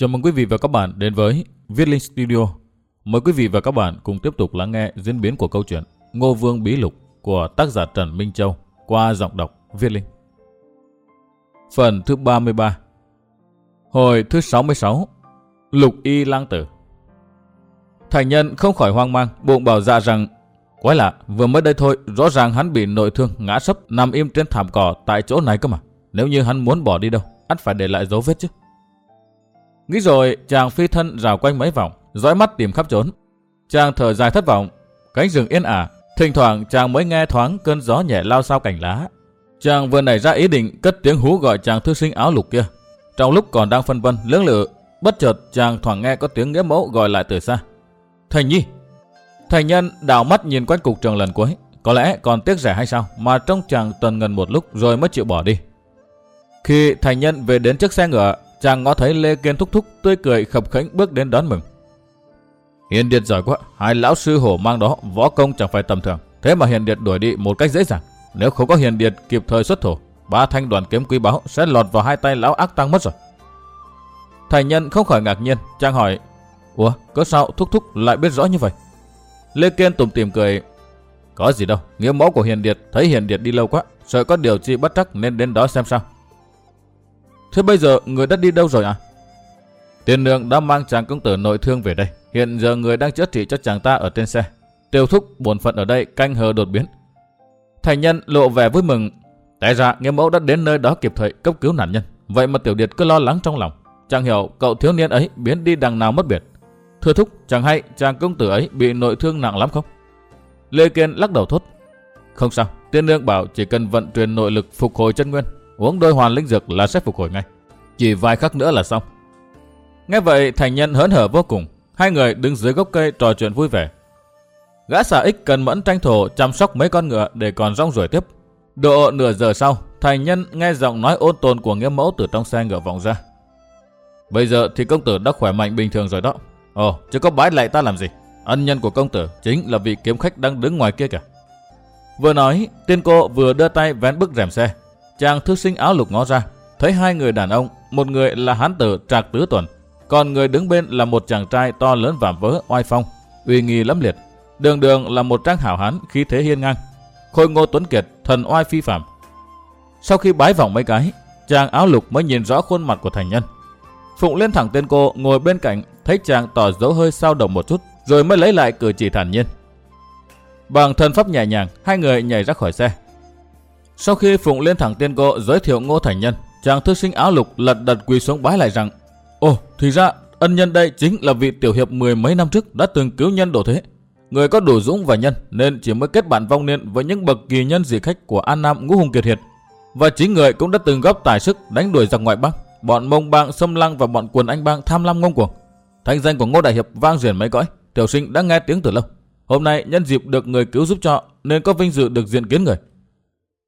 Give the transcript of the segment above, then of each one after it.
Chào mừng quý vị và các bạn đến với Viết Linh Studio. Mời quý vị và các bạn cùng tiếp tục lắng nghe diễn biến của câu chuyện Ngô Vương Bí Lục của tác giả Trần Minh Châu qua giọng đọc Viết Linh. Phần thứ 33 Hồi thứ 66 Lục Y Lang Tử Thành nhân không khỏi hoang mang, bụng bảo dạ rằng Quái lạ, vừa mới đây thôi, rõ ràng hắn bị nội thương, ngã sấp, nằm im trên thảm cỏ tại chỗ này cơ mà. Nếu như hắn muốn bỏ đi đâu, ắt phải để lại dấu vết chứ. Nghĩ rồi, chàng phi thân rào quanh mấy vòng, dõi mắt tìm khắp trốn. Chàng thở dài thất vọng, cánh rừng yên ả, thỉnh thoảng chàng mới nghe thoáng cơn gió nhẹ lao sau cành lá. Chàng vừa nảy ra ý định cất tiếng hú gọi chàng thư sinh áo lục kia. Trong lúc còn đang phân vân lưỡng lự, bất chợt chàng thoảng nghe có tiếng nghĩa mẫu gọi lại từ xa. Thành nhi! Thành nhân đảo mắt nhìn quanh cục trường lần cuối, có lẽ còn tiếc rẻ hay sao mà trong chàng tần ngần một lúc rồi mới chịu bỏ đi. Khi thành nhân về đến trước xe ngựa, chàng ngó thấy Lê Kiên thúc thúc tươi cười khập khánh bước đến đón mừng. Hiền Điệt giỏi quá, hai lão sư hổ mang đó võ công chẳng phải tầm thường. Thế mà Hiền Điệt đuổi đi một cách dễ dàng. Nếu không có Hiền Điệt kịp thời xuất thủ, ba thanh đoàn kiếm quý báu sẽ lọt vào hai tay lão ác tăng mất rồi. Thành nhân không khỏi ngạc nhiên, chàng hỏi, Ủa, có sao thúc thúc lại biết rõ như vậy? Lê Kiên tủm tìm cười, có gì đâu, nghĩa mẫu của Hiền Điệt thấy Hiền Điệt đi lâu quá, sợ có điều chi bất trắc nên đến đó xem sao. Thế bây giờ người đã đi đâu rồi à? Tiền Đường đã mang chàng công tử nội thương về đây. Hiện giờ người đang chữa trị cho chàng ta ở trên xe. Tiêu thúc buồn phận ở đây canh hờ đột biến. Thành nhân lộ vẻ vui mừng. Tại ra nghiêm mẫu đã đến nơi đó kịp thời cấp cứu nạn nhân. Vậy mà tiểu điệt cứ lo lắng trong lòng. Chàng hiểu cậu thiếu niên ấy biến đi đằng nào mất biệt. Thưa thúc, chàng hay chàng công tử ấy bị nội thương nặng lắm không? Lê Kiên lắc đầu thốt. Không sao, tiên nương bảo chỉ cần vận chuyển nội lực phục hồi chân nguyên uống đôi hoàn linh dược là sẽ phục hồi ngay. Chỉ vài khắc nữa là xong. Nghe vậy thành nhân hớn hở vô cùng, hai người đứng dưới gốc cây trò chuyện vui vẻ. Gã xà ích cần mẫn tranh thủ chăm sóc mấy con ngựa để còn rong ruổi tiếp. Độ nửa giờ sau, thành nhân nghe giọng nói ôn tồn của nghĩa mẫu từ trong xe ngựa vọng ra. Bây giờ thì công tử đã khỏe mạnh bình thường rồi đó. Ồ, chứ có bái lại ta làm gì? Ân nhân của công tử chính là vị kiếm khách đang đứng ngoài kia kìa. Vừa nói, tiên cô vừa đưa tay vén bức rèm xe, Chàng thư sinh áo lục ngó ra, thấy hai người đàn ông, một người là hán tử Trạc Tứ Tuần, còn người đứng bên là một chàng trai to lớn vạm vỡ oai phong, uy nghi lẫm liệt. Đường đường là một trang hảo hán khí thế hiên ngang, khôi ngô tuấn kiệt, thần oai phi phạm. Sau khi bái vọng mấy cái, chàng áo lục mới nhìn rõ khuôn mặt của thành nhân. Phụng lên thẳng tên cô ngồi bên cạnh, thấy chàng tỏ dấu hơi sao động một chút, rồi mới lấy lại cử chỉ thản nhiên. Bằng thân pháp nhẹ nhàng, hai người nhảy ra khỏi xe, sau khi Phụng lên thẳng tiên cô giới thiệu Ngô Thành Nhân, chàng thư sinh áo lục lật đật quỳ xuống bái lại rằng Ồ, thì ra ân nhân đây chính là vị tiểu hiệp mười mấy năm trước đã từng cứu nhân đổ thế. Người có đủ dũng và nhân nên chỉ mới kết bạn vong niên với những bậc kỳ nhân dị khách của An Nam Ngũ Hùng Kiệt Hiệt. Và chính người cũng đã từng góp tài sức đánh đuổi giặc ngoại bang, bọn mông bang xâm lăng và bọn quần anh bang tham lam ngông cuồng. Thanh danh của Ngô Đại Hiệp vang duyên mấy cõi, tiểu sinh đã nghe tiếng từ lâu. Hôm nay nhân dịp được người cứu giúp cho nên có vinh dự được diện kiến người.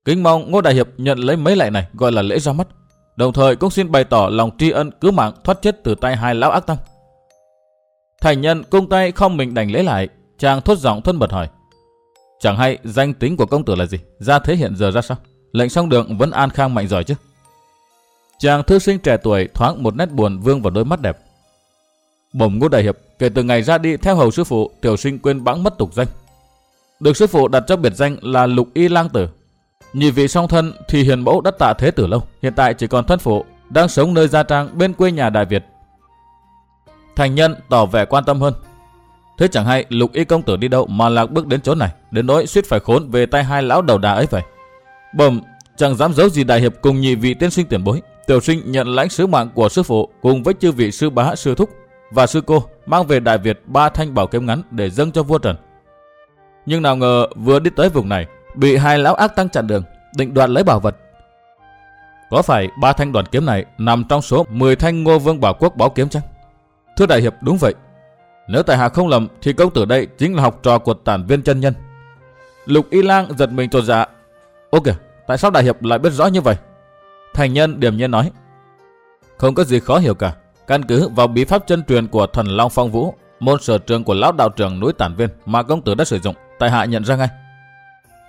Kính mong Ngô Đại Hiệp nhận lấy mấy lệ này gọi là lễ ra mắt. Đồng thời cũng xin bày tỏ lòng tri ân cứu mạng thoát chết từ tay hai lão ác tăng. Thành nhân cung tay không mình đành lễ lại, chàng thốt giọng thân mật hỏi. Chẳng hay danh tính của công tử là gì, ra thế hiện giờ ra sao? Lệnh song đường vẫn an khang mạnh giỏi chứ? Chàng thư sinh trẻ tuổi thoáng một nét buồn vương vào đôi mắt đẹp. Bổng Ngô Đại Hiệp kể từ ngày ra đi theo hầu sư phụ, tiểu sinh quên bẵng mất tục danh. Được sư phụ đặt cho biệt danh là Lục Y Lang Tử, Nhị vị song thân thì hiền mẫu đã tạ thế từ lâu, hiện tại chỉ còn thân phụ, đang sống nơi gia trang bên quê nhà Đại Việt. Thành nhân tỏ vẻ quan tâm hơn. Thế chẳng hay lục y công tử đi đâu mà lạc bước đến chỗ này, đến nỗi suýt phải khốn về tay hai lão đầu đà ấy vậy. Bẩm, chẳng dám giấu gì đại hiệp cùng nhị vị tiên sinh tiền bối. Tiểu sinh nhận lãnh sứ mạng của sư phụ cùng với chư vị sư bá sư thúc và sư cô mang về Đại Việt ba thanh bảo kiếm ngắn để dâng cho vua Trần. Nhưng nào ngờ vừa đi tới vùng này, bị hai lão ác tăng chặn đường, định đoạt lấy bảo vật. Có phải ba thanh đoàn kiếm này nằm trong số 10 thanh ngô vương bảo quốc bảo kiếm chăng? Thưa đại hiệp đúng vậy. Nếu tại hạ không lầm thì công tử đây chính là học trò của tản viên chân nhân. Lục y lang giật mình trột dạ. Ô kìa, tại sao đại hiệp lại biết rõ như vậy? Thành nhân điểm nhiên nói. Không có gì khó hiểu cả. Căn cứ vào bí pháp chân truyền của thần Long Phong Vũ, môn sở trường của lão đạo trưởng núi tản viên mà công tử đã sử dụng, tại hạ nhận ra ngay.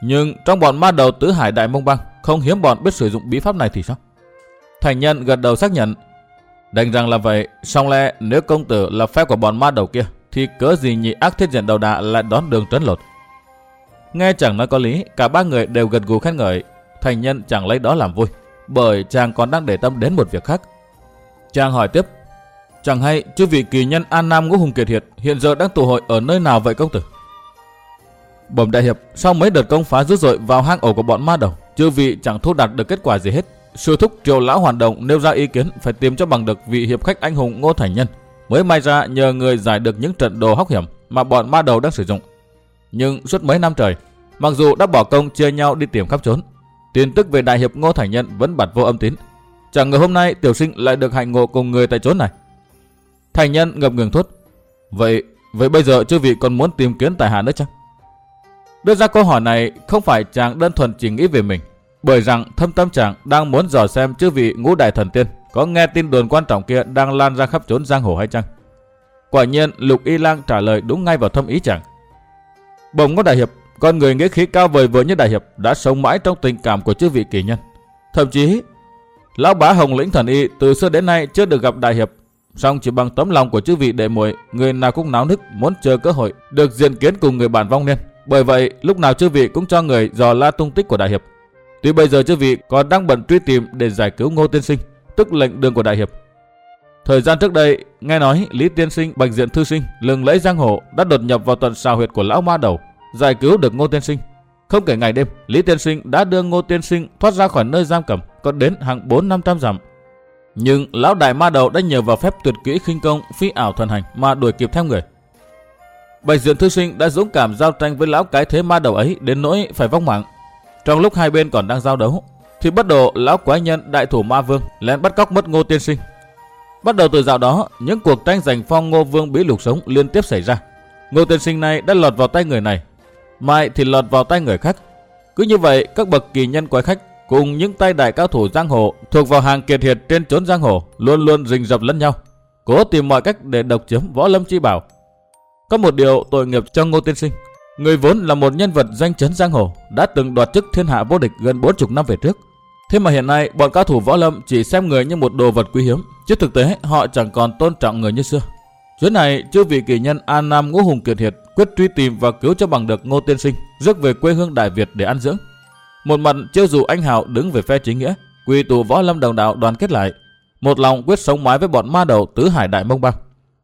Nhưng trong bọn ma đầu tứ hải đại mông băng, không hiếm bọn biết sử dụng bí pháp này thì sao? Thành nhân gật đầu xác nhận. Đành rằng là vậy, song lẽ nếu công tử là phép của bọn ma đầu kia, thì cớ gì nhị ác thiết diện đầu đà lại đón đường trấn lột. Nghe chẳng nói có lý, cả ba người đều gật gù khen ngợi. Thành nhân chẳng lấy đó làm vui, bởi chàng còn đang để tâm đến một việc khác. Chàng hỏi tiếp, chẳng hay chư vị kỳ nhân An Nam Ngũ Hùng Kiệt Hiệt hiện giờ đang tụ hội ở nơi nào vậy công tử? Bẩm đại hiệp, sau mấy đợt công phá dữ dội vào hang ổ của bọn ma đầu, chư vị chẳng thu đạt được kết quả gì hết. Sư thúc triều lão hoàn động nêu ra ý kiến phải tìm cho bằng được vị hiệp khách anh hùng Ngô Thành Nhân, mới may ra nhờ người giải được những trận đồ hóc hiểm mà bọn ma đầu đang sử dụng. Nhưng suốt mấy năm trời, mặc dù đã bỏ công chia nhau đi tìm khắp trốn, tin tức về đại hiệp Ngô Thành Nhân vẫn bật vô âm tín. Chẳng ngờ hôm nay tiểu sinh lại được hạnh ngộ cùng người tại chốn này. Thành Nhân ngập ngừng thốt. Vậy, vậy bây giờ chư vị còn muốn tìm kiếm tài hạ nữa chăng? Đưa ra câu hỏi này không phải chàng đơn thuần chỉ nghĩ về mình, bởi rằng thâm tâm chàng đang muốn dò xem chư vị ngũ đại thần tiên có nghe tin đồn quan trọng kia đang lan ra khắp trốn giang hồ hay chăng. Quả nhiên Lục Y Lang trả lời đúng ngay vào thâm ý chàng. Bồng có đại hiệp, con người nghĩa khí cao vời vợi như đại hiệp đã sống mãi trong tình cảm của chư vị kỳ nhân. Thậm chí, lão bá Hồng Lĩnh Thần Y từ xưa đến nay chưa được gặp đại hiệp, song chỉ bằng tấm lòng của chư vị đệ muội, người nào cũng náo nức muốn chờ cơ hội được diện kiến cùng người bạn vong niên. Bởi vậy, lúc nào chư vị cũng cho người dò la tung tích của đại hiệp. Tuy bây giờ chư vị còn đang bận truy tìm để giải cứu Ngô Tiên Sinh, tức lệnh đường của đại hiệp. Thời gian trước đây, nghe nói Lý Tiên Sinh, Bạch Diện Thư Sinh, lừng lẫy giang hồ đã đột nhập vào tận xào huyệt của lão ma đầu, giải cứu được Ngô Tiên Sinh. Không kể ngày đêm, Lý Tiên Sinh đã đưa Ngô Tiên Sinh thoát ra khỏi nơi giam cầm, còn đến hàng 4 500 dặm. Nhưng lão đại ma đầu đã nhờ vào phép tuyệt kỹ khinh công phi ảo thần hành mà đuổi kịp theo người. Bạch Diện Thư Sinh đã dũng cảm giao tranh với lão cái thế ma đầu ấy đến nỗi phải vong mạng. Trong lúc hai bên còn đang giao đấu, thì bắt đầu lão quái nhân đại thủ ma vương lén bắt cóc mất Ngô Tiên Sinh. Bắt đầu từ dạo đó, những cuộc tranh giành phong Ngô Vương bí lục sống liên tiếp xảy ra. Ngô Tiên Sinh này đã lọt vào tay người này, mai thì lọt vào tay người khác. Cứ như vậy, các bậc kỳ nhân quái khách cùng những tay đại cao thủ giang hồ thuộc vào hàng kiệt hiệt trên chốn giang hồ luôn luôn rình rập lẫn nhau, cố tìm mọi cách để độc chiếm võ lâm chi bảo có một điều tội nghiệp cho Ngô Tiên Sinh. Người vốn là một nhân vật danh chấn giang hồ, đã từng đoạt chức thiên hạ vô địch gần 40 năm về trước. Thế mà hiện nay bọn cao thủ võ lâm chỉ xem người như một đồ vật quý hiếm, chứ thực tế họ chẳng còn tôn trọng người như xưa. Chuyến này, chư vị kỳ nhân An Nam Ngũ Hùng Kiệt Hiệt quyết truy tìm và cứu cho bằng được Ngô Tiên Sinh, rước về quê hương Đại Việt để ăn dưỡng. Một mặt chiêu dù anh Hào đứng về phe chính nghĩa, quy tụ võ lâm đồng đạo đoàn kết lại, một lòng quyết sống mái với bọn ma đầu tứ hải đại mông băng.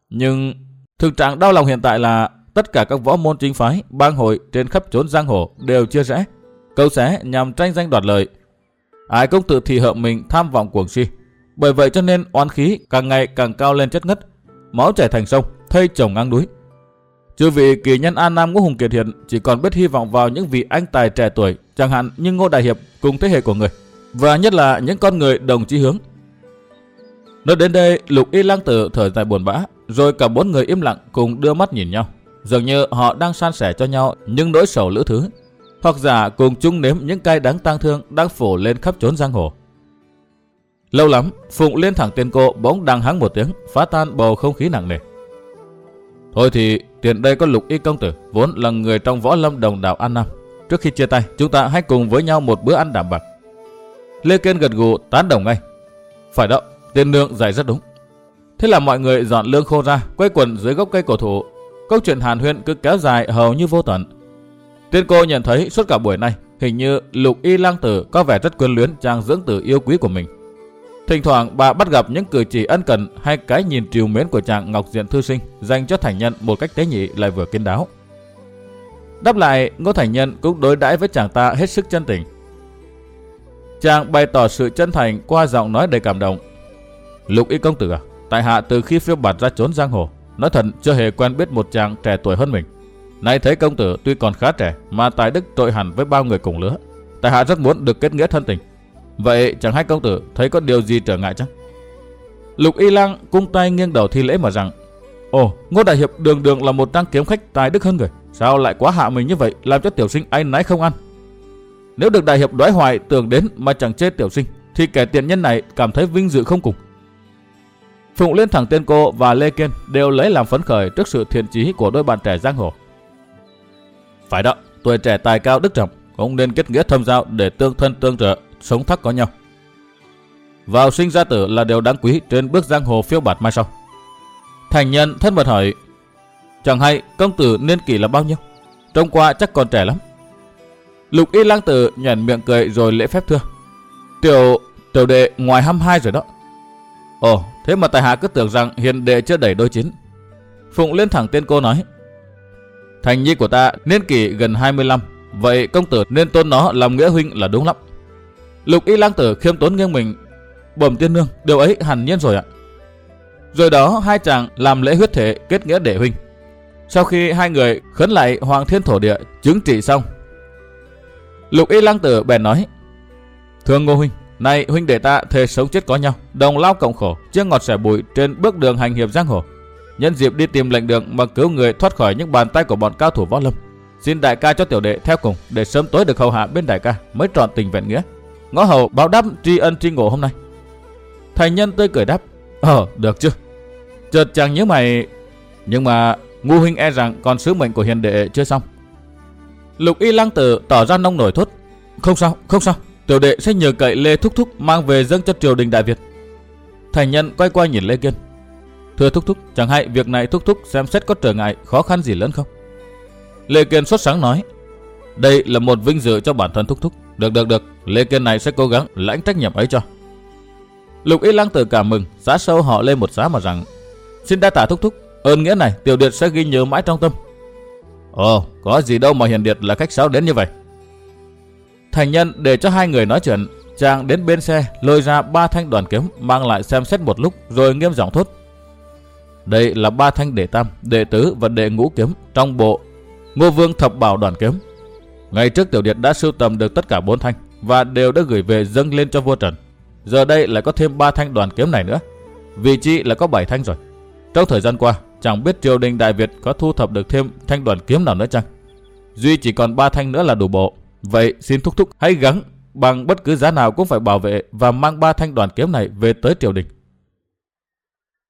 Nhưng Thực trạng đau lòng hiện tại là tất cả các võ môn chính phái, bang hội trên khắp chốn giang hồ đều chia rẽ, câu xé nhằm tranh danh đoạt lợi. Ai cũng tự thị hợm mình tham vọng cuồng si. Bởi vậy cho nên oán khí càng ngày càng cao lên chất ngất, máu chảy thành sông, thây chồng ngang núi. Chư vị kỳ nhân An Nam Ngũ Hùng Kiệt Hiện chỉ còn biết hy vọng vào những vị anh tài trẻ tuổi, chẳng hạn như Ngô Đại Hiệp cùng thế hệ của người, và nhất là những con người đồng chí hướng. Nói đến đây, Lục Y Lang Tử thở dài buồn bã, rồi cả bốn người im lặng cùng đưa mắt nhìn nhau. Dường như họ đang san sẻ cho nhau những nỗi sầu lữ thứ. Hoặc giả cùng chung nếm những cay đắng tang thương đang phủ lên khắp chốn giang hồ. Lâu lắm, Phụng lên thẳng tên cô bỗng đang hắng một tiếng, phá tan bầu không khí nặng nề. Thôi thì, tiền đây có lục y công tử, vốn là người trong võ lâm đồng đạo An Nam. Trước khi chia tay, chúng ta hãy cùng với nhau một bữa ăn đảm bạc. Lê Kiên gật gù tán đồng ngay. Phải đó, tiền nương giải rất đúng. Thế là mọi người dọn lương khô ra, quay quần dưới gốc cây cổ thụ. Câu chuyện hàn huyên cứ kéo dài hầu như vô tận. Tiên cô nhận thấy suốt cả buổi nay, hình như lục y lang tử có vẻ rất quyến luyến trang dưỡng tử yêu quý của mình. Thỉnh thoảng bà bắt gặp những cử chỉ ân cần hay cái nhìn trìu mến của chàng Ngọc Diện Thư Sinh dành cho thành nhân một cách tế nhị lại vừa kiên đáo. Đáp lại, Ngô Thành Nhân cũng đối đãi với chàng ta hết sức chân tình. Chàng bày tỏ sự chân thành qua giọng nói đầy cảm động. Lục y công tử à, Tại hạ từ khi phiêu bạt ra trốn giang hồ, nói thật chưa hề quen biết một chàng trẻ tuổi hơn mình. Nay thấy công tử tuy còn khá trẻ mà tài đức trội hẳn với bao người cùng lứa. Tại hạ rất muốn được kết nghĩa thân tình. Vậy chẳng hay công tử thấy có điều gì trở ngại chăng? Lục Y Lang cung tay nghiêng đầu thi lễ mà rằng Ồ, Ngô Đại Hiệp đường đường là một trang kiếm khách tài đức hơn người. Sao lại quá hạ mình như vậy làm cho tiểu sinh anh nái không ăn? Nếu được Đại Hiệp đoái hoài tưởng đến mà chẳng chết tiểu sinh thì kẻ tiện nhân này cảm thấy vinh dự không cùng. Phụng Liên thẳng tên cô và Lê Kiên đều lấy làm phấn khởi trước sự thiện chí của đôi bạn trẻ giang hồ. Phải đó, tuổi trẻ tài cao đức trọng, cũng nên kết nghĩa thâm giao để tương thân tương trợ, sống thắc có nhau. Vào sinh ra tử là điều đáng quý trên bước giang hồ phiêu bạt mai sau. Thành nhân thân mật hỏi, chẳng hay công tử niên kỷ là bao nhiêu? Trông qua chắc còn trẻ lắm. Lục y lang tử nhảy miệng cười rồi lễ phép thưa. Tiểu, tiểu đệ ngoài 22 rồi đó. Ồ, thế mà tài hạ cứ tưởng rằng hiền đệ chưa đẩy đôi chín. Phụng lên thẳng tên cô nói. Thành nhi của ta niên kỷ gần 25, vậy công tử nên tôn nó làm nghĩa huynh là đúng lắm. Lục y lang tử khiêm tốn nghiêng mình. Bẩm tiên nương, điều ấy hẳn nhiên rồi ạ. Rồi đó hai chàng làm lễ huyết thể kết nghĩa đệ huynh. Sau khi hai người khấn lại Hoàng Thiên Thổ Địa chứng trị xong, Lục Y lang Tử bèn nói: "Thưa Ngô huynh, nay huynh đệ ta thề sống chết có nhau, đồng lao cộng khổ, chia ngọt sẻ bùi trên bước đường hành hiệp giang hồ. Nhân dịp đi tìm lệnh đường mà cứu người thoát khỏi những bàn tay của bọn cao thủ võ lâm, xin đại ca cho tiểu đệ theo cùng để sớm tối được hầu hạ bên đại ca mới trọn tình vẹn nghĩa. Ngõ hầu báo đáp tri ân tri ngộ hôm nay." Thành nhân tươi cười đáp: "Ờ, được chứ." Chợt chàng nhớ mày, nhưng mà Ngô huynh e rằng còn sứ mệnh của hiền đệ chưa xong. Lục y lăng tử tỏ ra nông nổi thốt. Không sao, không sao. Tiểu đệ sẽ nhờ cậy Lê Thúc Thúc mang về dâng cho triều đình Đại Việt. Thành nhân quay qua nhìn Lê Kiên. Thưa Thúc Thúc, chẳng hay việc này Thúc Thúc xem xét có trở ngại, khó khăn gì lớn không? Lê Kiên xuất sáng nói. Đây là một vinh dự cho bản thân Thúc Thúc. Được, được, được. Lê Kiên này sẽ cố gắng lãnh trách nhiệm ấy cho. Lục y lăng từ cảm mừng, giá sâu họ lên một giá mà rằng. Xin đa tạ Thúc Thúc, ơn nghĩa này tiểu điệt sẽ ghi nhớ mãi trong tâm. Ồ, có gì đâu mà hiền điệt là khách sáo đến như vậy. Thành nhân để cho hai người nói chuyện, chàng đến bên xe lôi ra ba thanh đoàn kiếm mang lại xem xét một lúc rồi nghiêm giọng thốt. Đây là ba thanh đệ tam, đệ tứ và đệ ngũ kiếm trong bộ Ngô Vương thập bảo đoàn kiếm. Ngày trước tiểu điệt đã sưu tầm được tất cả bốn thanh và đều đã gửi về dâng lên cho vua Trần. Giờ đây lại có thêm ba thanh đoàn kiếm này nữa. Vị trí là có bảy thanh rồi. Trong thời gian qua, Chẳng biết triều đình Đại Việt có thu thập được thêm thanh đoàn kiếm nào nữa chăng? Duy chỉ còn ba thanh nữa là đủ bộ. Vậy xin thúc thúc hãy gắng bằng bất cứ giá nào cũng phải bảo vệ và mang ba thanh đoàn kiếm này về tới triều đình.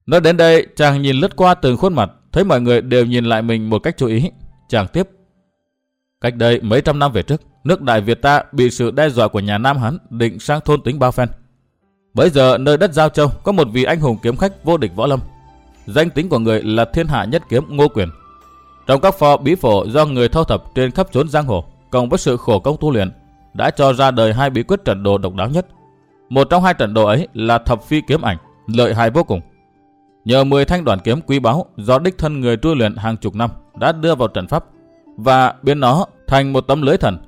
Nói đến đây, chàng nhìn lướt qua từng khuôn mặt, thấy mọi người đều nhìn lại mình một cách chú ý. Chàng tiếp. Cách đây mấy trăm năm về trước, nước Đại Việt ta bị sự đe dọa của nhà Nam Hán định sang thôn tính bao phen. Bây giờ nơi đất Giao Châu có một vị anh hùng kiếm khách vô địch võ lâm Danh tính của người là thiên hạ nhất kiếm Ngô Quyền. Trong các pho bí phổ do người thâu thập trên khắp chốn giang hồ, cộng với sự khổ công tu luyện, đã cho ra đời hai bí quyết trận đồ độc đáo nhất. Một trong hai trận đồ ấy là thập phi kiếm ảnh, lợi hại vô cùng. Nhờ 10 thanh đoàn kiếm quý báu do đích thân người tu luyện hàng chục năm đã đưa vào trận pháp và biến nó thành một tấm lưới thần,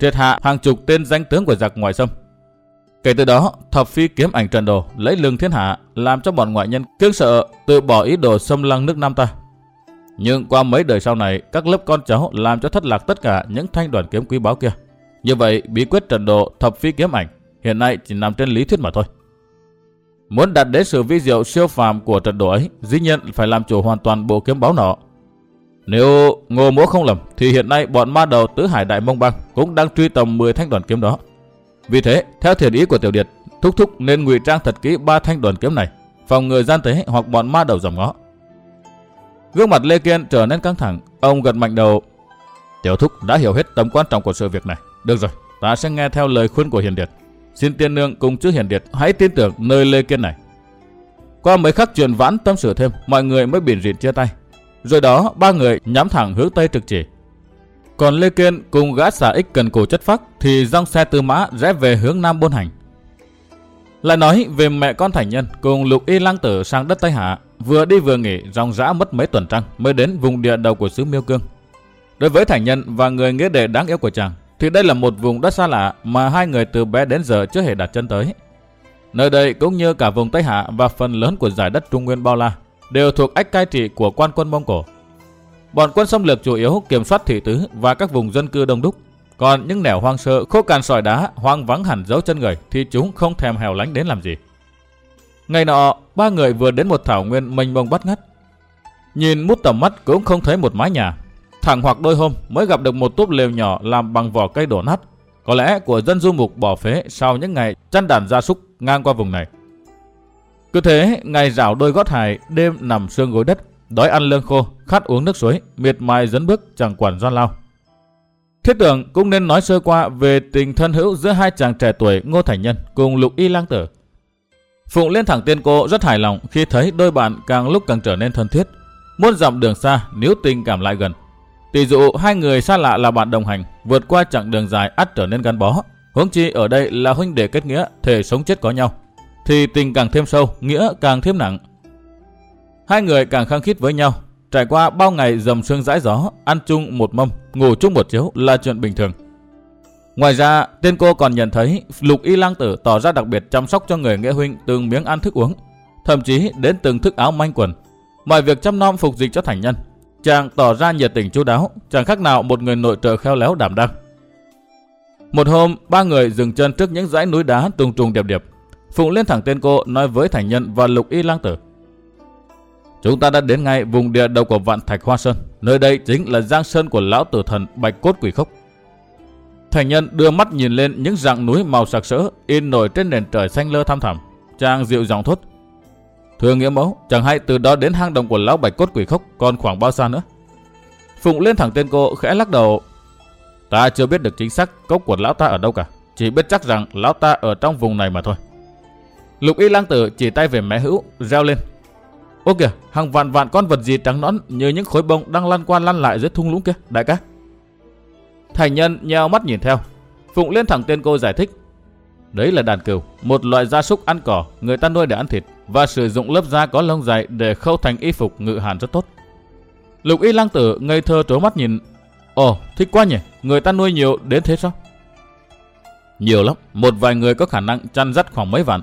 triệt hạ hàng chục tên danh tướng của giặc ngoại xâm Kể từ đó, thập phi kiếm ảnh trận đồ lấy lưng thiên hạ, làm cho bọn ngoại nhân kiêng sợ từ bỏ ý đồ xâm lăng nước Nam ta. Nhưng qua mấy đời sau này, các lớp con cháu làm cho thất lạc tất cả những thanh đoàn kiếm quý báu kia. Như vậy, bí quyết trần Độ thập phi kiếm ảnh hiện nay chỉ nằm trên lý thuyết mà thôi. Muốn đạt đến sự vi diệu siêu phàm của trận đồ ấy, dĩ nhiên phải làm chủ hoàn toàn bộ kiếm báo nọ. Nếu ngô múa không lầm, thì hiện nay bọn ma đầu tứ hải đại mông băng cũng đang truy tầm 10 thanh đoàn kiếm đó. Vì thế, theo thiền ý của tiểu điệt, thúc thúc nên ngụy trang thật kỹ ba thanh đoàn kiếm này, phòng người gian tế hoặc bọn ma đầu dòng ngõ. Gương mặt Lê Kiên trở nên căng thẳng, ông gật mạnh đầu. Tiểu thúc đã hiểu hết tầm quan trọng của sự việc này. Được rồi, ta sẽ nghe theo lời khuyên của Hiền Điệt. Xin tiên nương cùng chữ Hiền Điệt hãy tin tưởng nơi Lê Kiên này. Qua mấy khắc truyền vãn tâm sự thêm, mọi người mới biển rịn chia tay. Rồi đó, ba người nhắm thẳng hướng Tây trực chỉ. Còn Lê Kiên cùng gã xà ích cần cổ chất phác thì dòng xe tư mã rẽ về hướng Nam buôn Hành. Lại nói về mẹ con thành nhân cùng lục y lang tử sang đất Tây Hạ, vừa đi vừa nghỉ dòng rã mất mấy tuần trăng mới đến vùng địa đầu của xứ Miêu Cương. Đối với thành nhân và người nghĩa đệ đáng yêu của chàng, thì đây là một vùng đất xa lạ mà hai người từ bé đến giờ chưa hề đặt chân tới. Nơi đây cũng như cả vùng Tây Hạ và phần lớn của giải đất Trung Nguyên bao la, đều thuộc ách cai trị của quan quân Mông Cổ. Bọn quân xâm lược chủ yếu kiểm soát thị tứ và các vùng dân cư đông đúc. Còn những nẻo hoang sơ, khô cằn sỏi đá, hoang vắng hẳn dấu chân người thì chúng không thèm hèo lánh đến làm gì. Ngày nọ, ba người vừa đến một thảo nguyên mênh mông bắt ngắt. Nhìn mút tầm mắt cũng không thấy một mái nhà. Thẳng hoặc đôi hôm mới gặp được một túp lều nhỏ làm bằng vỏ cây đổ nát. Có lẽ của dân du mục bỏ phế sau những ngày chăn đàn gia súc ngang qua vùng này. Cứ thế, ngày rảo đôi gót hài, đêm nằm sương gối đất, đói ăn lương khô, khát uống nước suối, miệt mài dẫn bước chẳng quản doan lao. Thiết tưởng cũng nên nói sơ qua về tình thân hữu giữa hai chàng trẻ tuổi Ngô Thành Nhân cùng Lục Y Lang Tử. Phụng Liên thẳng tiên cô rất hài lòng khi thấy đôi bạn càng lúc càng trở nên thân thiết. Muôn dặm đường xa nếu tình cảm lại gần. Tỷ dụ hai người xa lạ là bạn đồng hành, vượt qua chặng đường dài ắt trở nên gắn bó. Huống chi ở đây là huynh đệ kết nghĩa, thể sống chết có nhau. Thì tình càng thêm sâu, nghĩa càng thêm nặng. Hai người càng khăng khít với nhau, trải qua bao ngày dầm sương rãi gió, ăn chung một mâm, ngủ chung một chiếu là chuyện bình thường. Ngoài ra, tên cô còn nhận thấy Lục Y Lang Tử tỏ ra đặc biệt chăm sóc cho người nghĩa huynh từng miếng ăn thức uống, thậm chí đến từng thức áo manh quần. Mọi việc chăm nom phục dịch cho thành nhân, chàng tỏ ra nhiệt tình chú đáo, chẳng khác nào một người nội trợ khéo léo đảm đang. Một hôm, ba người dừng chân trước những dãy núi đá trùng trùng điệp điệp. Phụng lên thẳng tên cô nói với thành nhân và Lục Y Lang Tử. Chúng ta đã đến ngay vùng địa đầu của vạn thạch Hoa Sơn. Nơi đây chính là giang sơn của lão tử thần Bạch Cốt Quỷ Khốc. Thành nhân đưa mắt nhìn lên những dạng núi màu sặc sỡ in nổi trên nền trời xanh lơ thăm thẳm. Chàng dịu giọng thốt. Thưa nghĩa mẫu, chẳng hay từ đó đến hang động của lão bạch cốt quỷ khốc còn khoảng bao xa nữa. Phụng lên thẳng tên cô khẽ lắc đầu. Ta chưa biết được chính xác cốc của lão ta ở đâu cả. Chỉ biết chắc rằng lão ta ở trong vùng này mà thôi. Lục y lang tử chỉ tay về mẹ hữu, reo lên. Ô kìa, hàng vạn vạn con vật gì trắng nõn như những khối bông đang lăn qua lăn lại dưới thung lũng kia, đại ca. Thành nhân nheo mắt nhìn theo. Phụng lên thẳng tên cô giải thích. Đấy là đàn cừu, một loại gia súc ăn cỏ, người ta nuôi để ăn thịt và sử dụng lớp da có lông dài để khâu thành y phục ngự hàn rất tốt. Lục y lang tử ngây thơ trố mắt nhìn. Ồ, thích quá nhỉ, người ta nuôi nhiều đến thế sao? Nhiều lắm, một vài người có khả năng chăn dắt khoảng mấy vạn.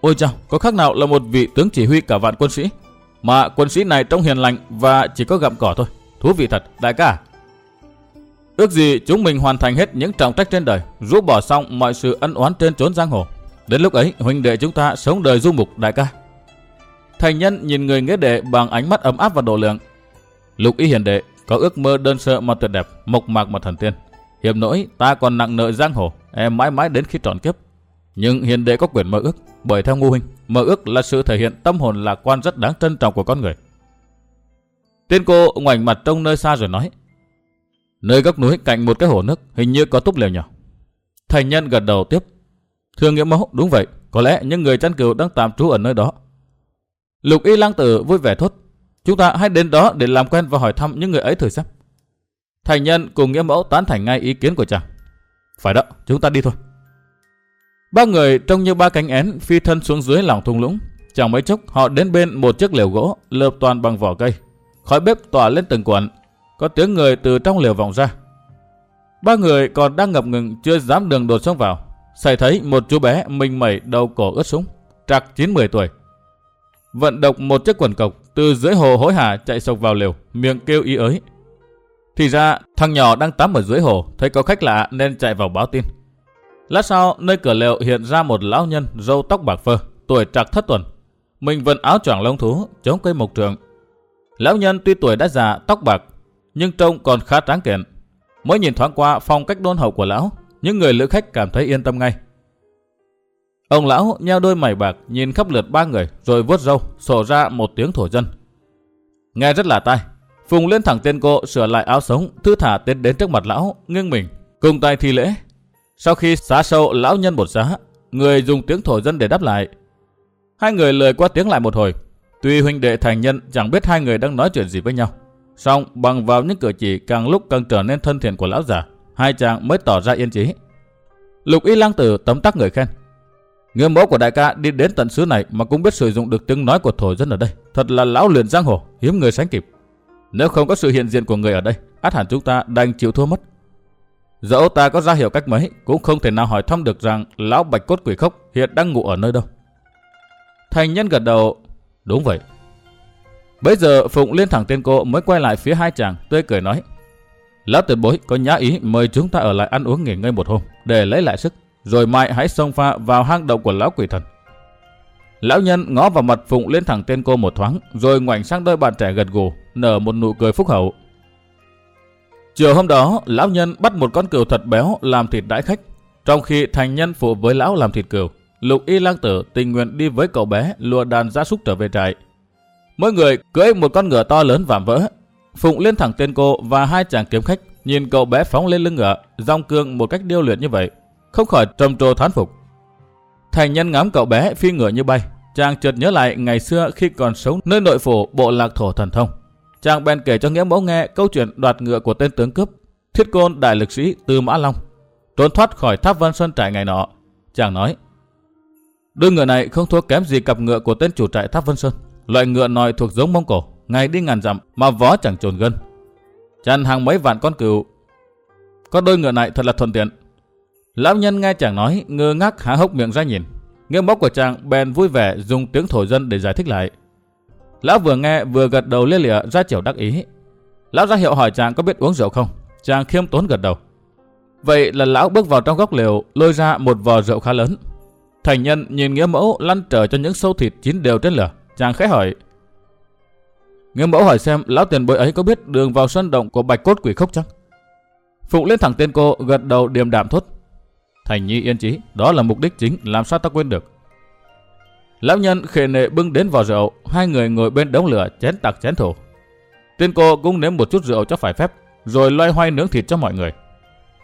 Ôi chào có khác nào là một vị tướng chỉ huy cả vạn quân sĩ? Mà quân sĩ này trông hiền lành và chỉ có gặm cỏ thôi. Thú vị thật, đại ca à? Ước gì chúng mình hoàn thành hết những trọng trách trên đời, rũ bỏ xong mọi sự ân oán trên chốn giang hồ. Đến lúc ấy, huynh đệ chúng ta sống đời du mục đại ca. Thành nhân nhìn người nghĩa đệ bằng ánh mắt ấm áp và độ lượng. Lục y hiền đệ có ước mơ đơn sơ mà tuyệt đẹp, mộc mạc mà thần tiên. Hiểm nỗi ta còn nặng nợ giang hồ, em mãi mãi đến khi trọn kiếp. Nhưng hiền đệ có quyền mơ ước, bởi theo ngu huynh, mơ ước là sự thể hiện tâm hồn lạc quan rất đáng trân trọng của con người. Tiên cô ngoảnh mặt trông nơi xa rồi nói. Nơi góc núi cạnh một cái hồ nước hình như có túp lều nhỏ. Thành nhân gật đầu tiếp. thương nghĩa mẫu, đúng vậy. Có lẽ những người chăn cừu đang tạm trú ở nơi đó. Lục y lang tử vui vẻ thốt. Chúng ta hãy đến đó để làm quen và hỏi thăm những người ấy thử xem. Thành nhân cùng nghĩa mẫu tán thành ngay ý kiến của chàng. Phải đó, chúng ta đi thôi. Ba người trông như ba cánh én phi thân xuống dưới lòng thung lũng. Chẳng mấy chốc họ đến bên một chiếc lều gỗ lợp toàn bằng vỏ cây. Khói bếp tỏa lên từng quần có tiếng người từ trong lều vọng ra. Ba người còn đang ngập ngừng chưa dám đường đột xông vào. Xảy thấy một chú bé mình mẩy đầu cổ ướt súng, trạc 9-10 tuổi. Vận động một chiếc quần cộc từ dưới hồ hối hả chạy sộc vào lều, miệng kêu ý ới. Thì ra thằng nhỏ đang tắm ở dưới hồ, thấy có khách lạ nên chạy vào báo tin. Lát sau, nơi cửa lều hiện ra một lão nhân râu tóc bạc phơ, tuổi trạc thất tuần. Mình vẫn áo choàng lông thú, chống cây mộc trường. Lão nhân tuy tuổi đã già, tóc bạc, nhưng trông còn khá tráng kiện. Mới nhìn thoáng qua phong cách đôn hậu của lão, những người lữ khách cảm thấy yên tâm ngay. Ông lão nheo đôi mày bạc nhìn khắp lượt ba người rồi vuốt râu, sổ ra một tiếng thổ dân. Nghe rất là tai. Phùng lên thẳng tên cô sửa lại áo sống, thư thả tiến đến trước mặt lão, nghiêng mình, cùng tay thi lễ. Sau khi xá sâu lão nhân một giá, người dùng tiếng thổ dân để đáp lại. Hai người lời qua tiếng lại một hồi. Tuy huynh đệ thành nhân chẳng biết hai người đang nói chuyện gì với nhau. Xong bằng vào những cử chỉ càng lúc càng trở nên thân thiện của lão già, hai chàng mới tỏ ra yên trí. Lục y lang tử tấm tắc người khen. Người mẫu của đại ca đi đến tận xứ này mà cũng biết sử dụng được tiếng nói của thổ dân ở đây. Thật là lão luyện giang hồ, hiếm người sánh kịp. Nếu không có sự hiện diện của người ở đây, át hẳn chúng ta đành chịu thua mất. Dẫu ta có ra hiểu cách mấy, cũng không thể nào hỏi thăm được rằng lão bạch cốt quỷ khốc hiện đang ngủ ở nơi đâu. Thành nhân gật đầu, đúng vậy, Bây giờ Phụng lên thẳng tên cô mới quay lại phía hai chàng, tươi cười nói. Lão tuyệt bối có nhã ý mời chúng ta ở lại ăn uống nghỉ ngơi một hôm, để lấy lại sức, rồi mai hãy xông pha vào hang động của lão quỷ thần. Lão nhân ngó vào mặt Phụng lên thẳng tên cô một thoáng, rồi ngoảnh sang đôi bạn trẻ gật gù, nở một nụ cười phúc hậu. Chiều hôm đó, lão nhân bắt một con cừu thật béo làm thịt đãi khách, trong khi thành nhân phụ với lão làm thịt cừu. Lục y lang tử tình nguyện đi với cậu bé lùa đàn gia súc trở về trại. Mỗi người cưỡi một con ngựa to lớn vạm vỡ. Phụng lên thẳng tên cô và hai chàng kiếm khách nhìn cậu bé phóng lên lưng ngựa, dòng cương một cách điêu luyện như vậy, không khỏi trầm trồ thán phục. Thành nhân ngắm cậu bé phi ngựa như bay, chàng chợt nhớ lại ngày xưa khi còn sống nơi nội phủ bộ lạc thổ thần thông. Chàng bèn kể cho nghĩa mẫu nghe câu chuyện đoạt ngựa của tên tướng cướp, thiết côn đại lực sĩ Từ Mã Long, trốn thoát khỏi tháp Vân Sơn trại ngày nọ. Chàng nói, đôi ngựa này không thua kém gì cặp ngựa của tên chủ trại tháp Vân Sơn. Loại ngựa nòi thuộc giống Mông Cổ, ngày đi ngàn dặm mà vó chẳng trồn gân. Chăn hàng mấy vạn con cừu. Có đôi ngựa này thật là thuận tiện. Lão nhân nghe chàng nói, ngơ ngác há hốc miệng ra nhìn. Nghĩa mốc của chàng bèn vui vẻ dùng tiếng thổ dân để giải thích lại. Lão vừa nghe vừa gật đầu lia lịa ra chiều đắc ý. Lão ra hiệu hỏi chàng có biết uống rượu không? Chàng khiêm tốn gật đầu. Vậy là lão bước vào trong góc lều, lôi ra một vò rượu khá lớn. Thành nhân nhìn nghĩa mẫu lăn trở cho những sâu thịt chín đều trên lửa. Chàng khẽ hỏi. Nghĩa mẫu hỏi xem lão tiền bối ấy có biết đường vào sân động của bạch cốt quỷ khốc chăng? Phụng lên thẳng tên cô gật đầu điềm đạm thốt. Thành nhi yên chí, đó là mục đích chính, làm sao ta quên được. Lão nhân khề nệ bưng đến vò rượu, hai người ngồi bên đống lửa chén tặc chén thủ. tiên cô cũng nếm một chút rượu cho phải phép, rồi loay hoay nướng thịt cho mọi người.